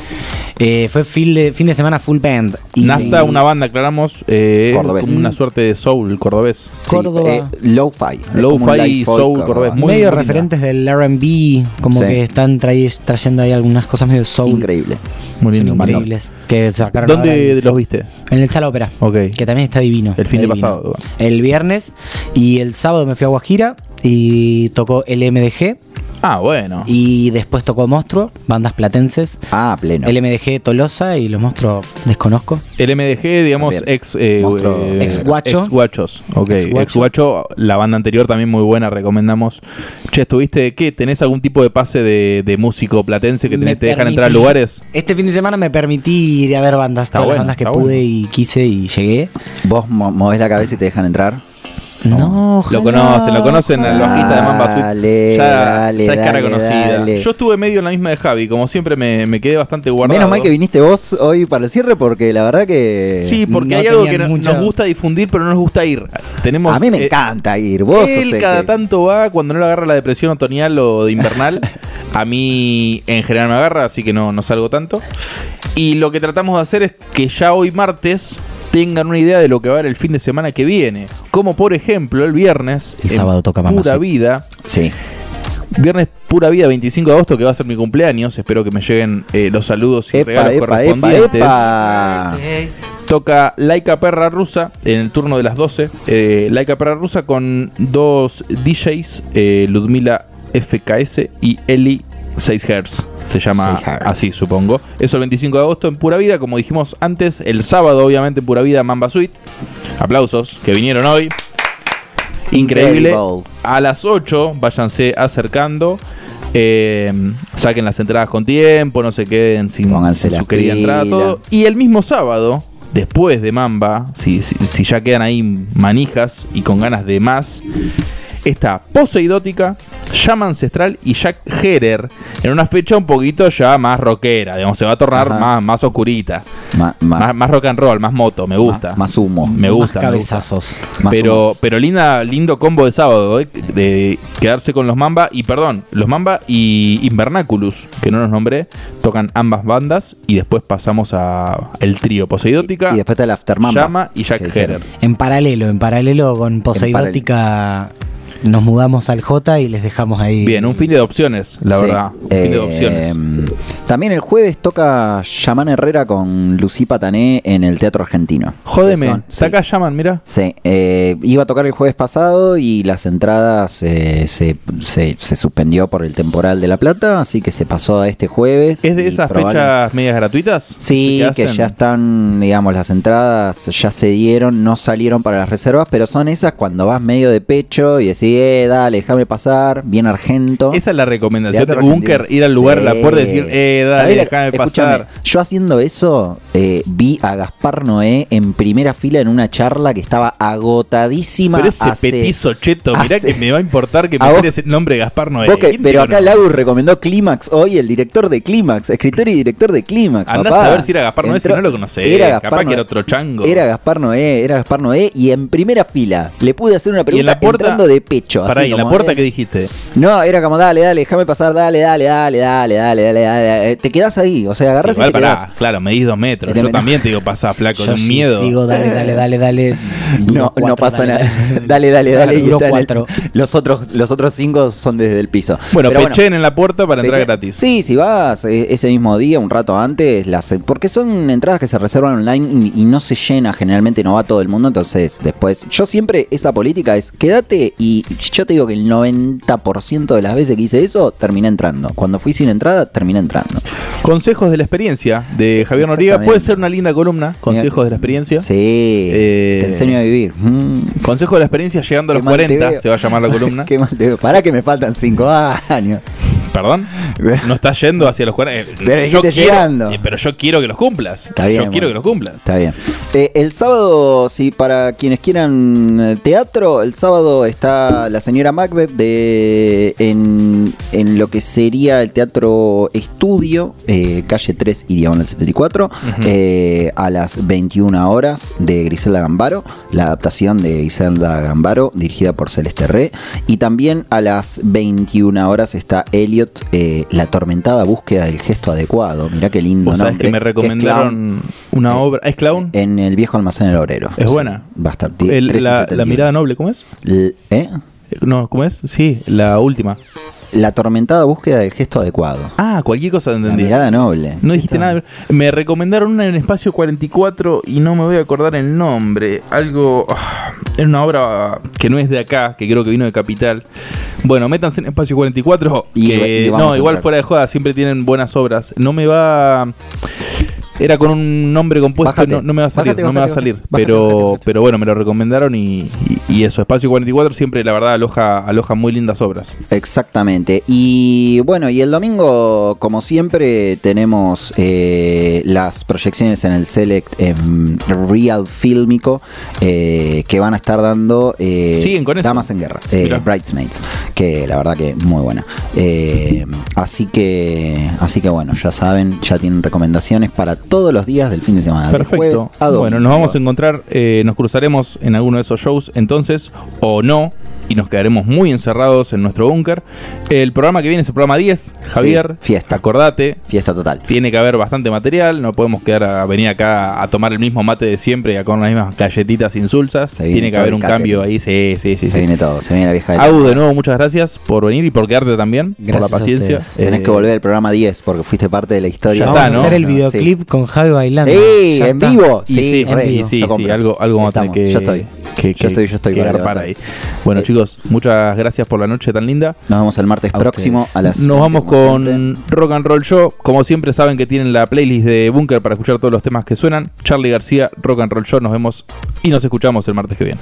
Eh, fue fin de, fin de semana full band. Y Nafta, una banda, aclaramos, eh, Cordobés. como una suerte de soul cordobés. Sí, Córdoba. eh, Low-fi como un light y soul cordobés. cordobés. Muy, medio muy referentes del RB, como Sí. que están trai- trayendo ahí algunas cosas medio soul. Increíble. Muy Son lindo. increíbles. Que sacaron ahora ¿Dónde los viste? En el Sala Ópera. Ok. Que también está divino. El fin de pasado. El viernes. Y el sábado me fui a Guajira y tocó el MDG. Ah, bueno. Y después tocó Monstruo, bandas platenses. Ah, pleno. El MDG Tolosa y los monstruos desconozco. El MDG, digamos, También. ex, eh, Monstruo- eh, Ex Guacho. ex Guachos. Ok, Ex ex Guacho. Guacho. La banda anterior también muy buena, recomendamos. Che, ¿estuviste de qué? ¿Tenés algún tipo de pase de, de músico platense que te, dejan entrar a lugares? Este fin de semana me permití ir a ver bandas, Está todas bueno, las bandas que está pude bueno. y quise y llegué. Vos mo- movés la cabeza y te dejan entrar. No, ojalá, Lo conocen, lo conocen al bajista de Mamba Suite. Dale, Ya, dale, ya es cara dale, conocida. dale. Yo estuve medio en la misma de Javi, como siempre me, me quedé bastante guardado. Menos mal que viniste vos hoy para el cierre porque la verdad que... Sí, porque No hay algo que tenían no- mucha- nos gusta difundir, pero no nos gusta ir. Tenemos, A mí me eh, encanta ir. Vos Él el cada que- tanto va cuando no le agarra la depresión otoñal o de invernal. A mí en general me agarra, así que no, no salgo tanto. Y lo que tratamos de hacer es que ya hoy martes tengan una idea de lo que va a haber el fin de semana que viene. Como por ejemplo el viernes. El sábado toca Mamba Pura. Vida. Sí. Viernes Pura Vida, 25 de agosto, que va a ser mi cumpleaños. Espero que me lleguen eh, los saludos y Epa, regalos epa, correspondientes. epa. Toca Laika Perra Rusa en el turno de las 12. Eh, Laika Perra Rusa con dos DJs, eh, Ludmila FKS y Eli 6 Hz. Se llama 6 Hertz. así, supongo. Eso el 25 de agosto en Pura Vida, como dijimos antes. El sábado, obviamente, en Pura Vida, Mamba Suite. Aplausos que vinieron hoy. Increíble. Incredible. A las 8, váyanse acercando. Eh, saquen las entradas con tiempo, no se queden sin, Pónganse su querida entrada, todo. Y el mismo sábado, después de Mamba, si, si, si ya quedan ahí manijas y con ganas de más, está Poseidótica, Llama Ancestral y Jack Herer en una fecha un poquito ya más rockera, digamos, se va a tornar Ajá. más, más oscurita, Ma- más, más, más rock and roll, más moto, me gusta. Más, más humo. me gusta. Más me gusta. cabezazos. Pero, pero linda, lindo combo de sábado, eh, de quedarse con los Mamba y perdón, los Mamba y Invernaculus, que no los nombré, tocan ambas bandas y después pasamos a el trío Poseidótica, Y después está el Aftermamba. Llama y Jack. Herer. En paralelo, en paralelo con Poseidótica nos mudamos al J y les dejamos ahí. Bien, un fin de opciones, la Sí. verdad. Un fin de Eh, opciones. También el jueves toca Yaman Herrera con Lucy Patané en el Teatro Argentino. Jódeme, Que sí. saca llaman, mira. Sí, eh, iba a tocar el jueves pasado y las entradas eh, se, se, se suspendió por el temporal de La Plata, así que se pasó a este jueves. ¿Es de esas probable- fechas medias gratuitas? Sí, que hacen? ya están, digamos, las entradas ya se dieron, no salieron para las reservas, pero son esas cuando vas medio de pecho y decís, eh, dale, déjame pasar, bien argento. Esa es la recomendación de Bunker, ir al lugar, a la Sí. puerta y decir, eh, dale, ¿Sabés la- déjame pasar. Yo haciendo eso, eh, vi a Gaspar Noé en primera fila en una charla que estaba agotadísima. Pero ese hace- petizo cheto, mirá hace- que me va a importar que me vos- el nombre de Gaspar Noé. Vos que- ¿Quién te pero acá? Lagu recomendó Clímax hoy, el director de Clímax, escritor y director de Clímax. Andás papá. a ver si era Gaspar Noé, si no lo conocés. Era Gaspar Capaz que era otro chango. Era Gaspar Noé, era Gaspar Noé y en primera fila le pude hacer una pregunta entrando de pecho. Pará, así ¿y en la puerta eh, qué dijiste? No, era como dale, dale, déjame pasar, dale, dale, dale, dale, dale, dale, dale. Eh, Te quedás ahí, o sea, agarras Sí, y te pará, quedás. claro, medís dos metros. Yo también te digo, pasa flaco, Yo de un sí miedo. sigo, dale, dale, dale, dale. No, Duro no cuatro, pasa dale, nada. dale. Dale, dale, dale. está en el- cuatro. los otros, los otros cinco son desde el piso. Bueno, Pero pechen en la puerta para entrar gratis. Sí, si vas eh, ese mismo día, un rato antes, las, porque son entradas que se reservan online y, y no se llena, generalmente no va todo el mundo, entonces después, yo siempre esa política es, quédate y yo te digo que el 90% de las veces que hice eso, terminé entrando. Cuando fui sin entrada, terminé entrando. Consejos de la experiencia de Javier Noriega. Puede ser una linda columna. Consejos de la experiencia. Sí, Eh, te enseño a vivir. Mm, Consejos de la experiencia llegando a los mal te 40, veo. se va a llamar la columna. Qué mal te veo. Pará que me faltan 5 años. Perdón. No estás yendo hacia los 40. eh, Pero dijiste quiero- llegando. eh, pero yo quiero que los cumplas. Está bien, yo quiero que los cumplas. Está bien. Eh, el sábado, si para quienes quieran eh, teatro, el sábado está la señora Macbeth de, en, en lo que sería el teatro estudio, eh, calle 3 y diagonal 74, eh, a las 21 horas de Griselda Gambaro, la adaptación de Griselda Gambaro, dirigida por Celeste Re. Y también a las 21 horas está Elliot Eh, La atormentada búsqueda del gesto adecuado. Mirá qué lindo Vos sabés que me recomendaron una obra. ¿Es clown? En el viejo almacén del obrero. Es Sí, buena. Va a estar. ti- El- 13 y la, 71. la mirada noble, ¿cómo es? L- ¿Eh? No, ¿cómo es? Sí, la última. La atormentada búsqueda del gesto adecuado. Ah, cualquier cosa La entendí. mirada noble. No dijiste nada. Me recomendaron una en Espacio 44 y no me voy a acordar el nombre. Algo. ah, Es una obra que no es de acá, que creo que vino de Capital. Bueno, métanse en Espacio 44. Y- que- y no, igual fuera de joda, siempre tienen buenas obras. No me va. Era con un nombre compuesto, Bájate, no, no me va a salir, bájate, no me va a salir. pero, pero bueno, me lo recomendaron y, y- y eso. Espacio 44 siempre, la verdad, aloja, aloja muy lindas obras. Exactamente. Y bueno, y el domingo, como siempre, tenemos eh, las proyecciones en el Select Real Fílmico eh, que van a estar dando eh, Siguen con eso. Damas en Guerra. Bridesmaids, que la verdad que muy buena. Así que, así que bueno, ya saben, ya tienen recomendaciones para todos los días del fin de semana. de jueves Perfecto. a domingo. Bueno, nos vamos a encontrar, eh, nos cruzaremos en alguno de esos shows entonces, o no, y nos quedaremos muy encerrados en nuestro búnker. El programa que viene es el programa 10, Javier. Sí, fiesta. Acordate. Fiesta total. Tiene que haber bastante material, no podemos quedar a venir acá a tomar el mismo mate de siempre y a con las mismas galletitas insulsas. Tiene que haber un catering. cambio ahí, sí, sí, sí. Se sí. viene todo, se viene la vieja de Au, de nuevo, muchas gracias por venir y por quedarte también, por Gracias la a paciencia. Tenés Eh, que volver al programa 10 porque fuiste parte de la historia. Ya Vamos está, a ¿no? hacer el No, videoclip con Javi bailando. Sí, en vivo. sí, sí, compro. algo, algo vamos a tener que, yo estoy. Que- Yo estoy, yo estoy que ahí. Bueno, Eh, chicos, muchas gracias por la noche tan linda. Nos vemos el martes A próximo ustedes. a las Nos 20, vamos con siempre. Rock and Roll Show. Como siempre saben que tienen la playlist de Bunker para escuchar todos los temas que suenan. Charlie García, Rock and Roll Show. Nos vemos y nos escuchamos el martes que viene.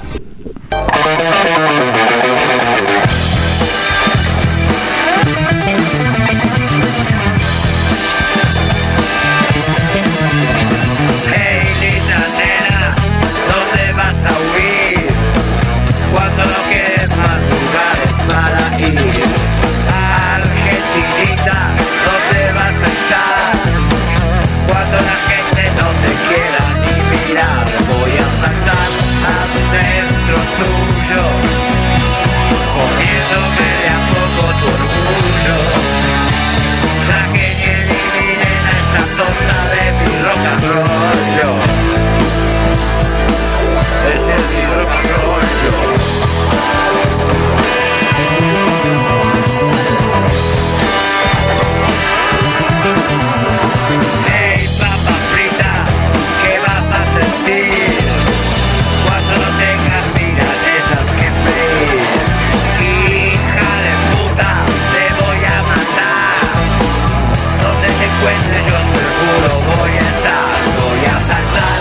Voy a estar Voy a saltar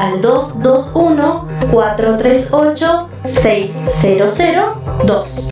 al 221 438 6002.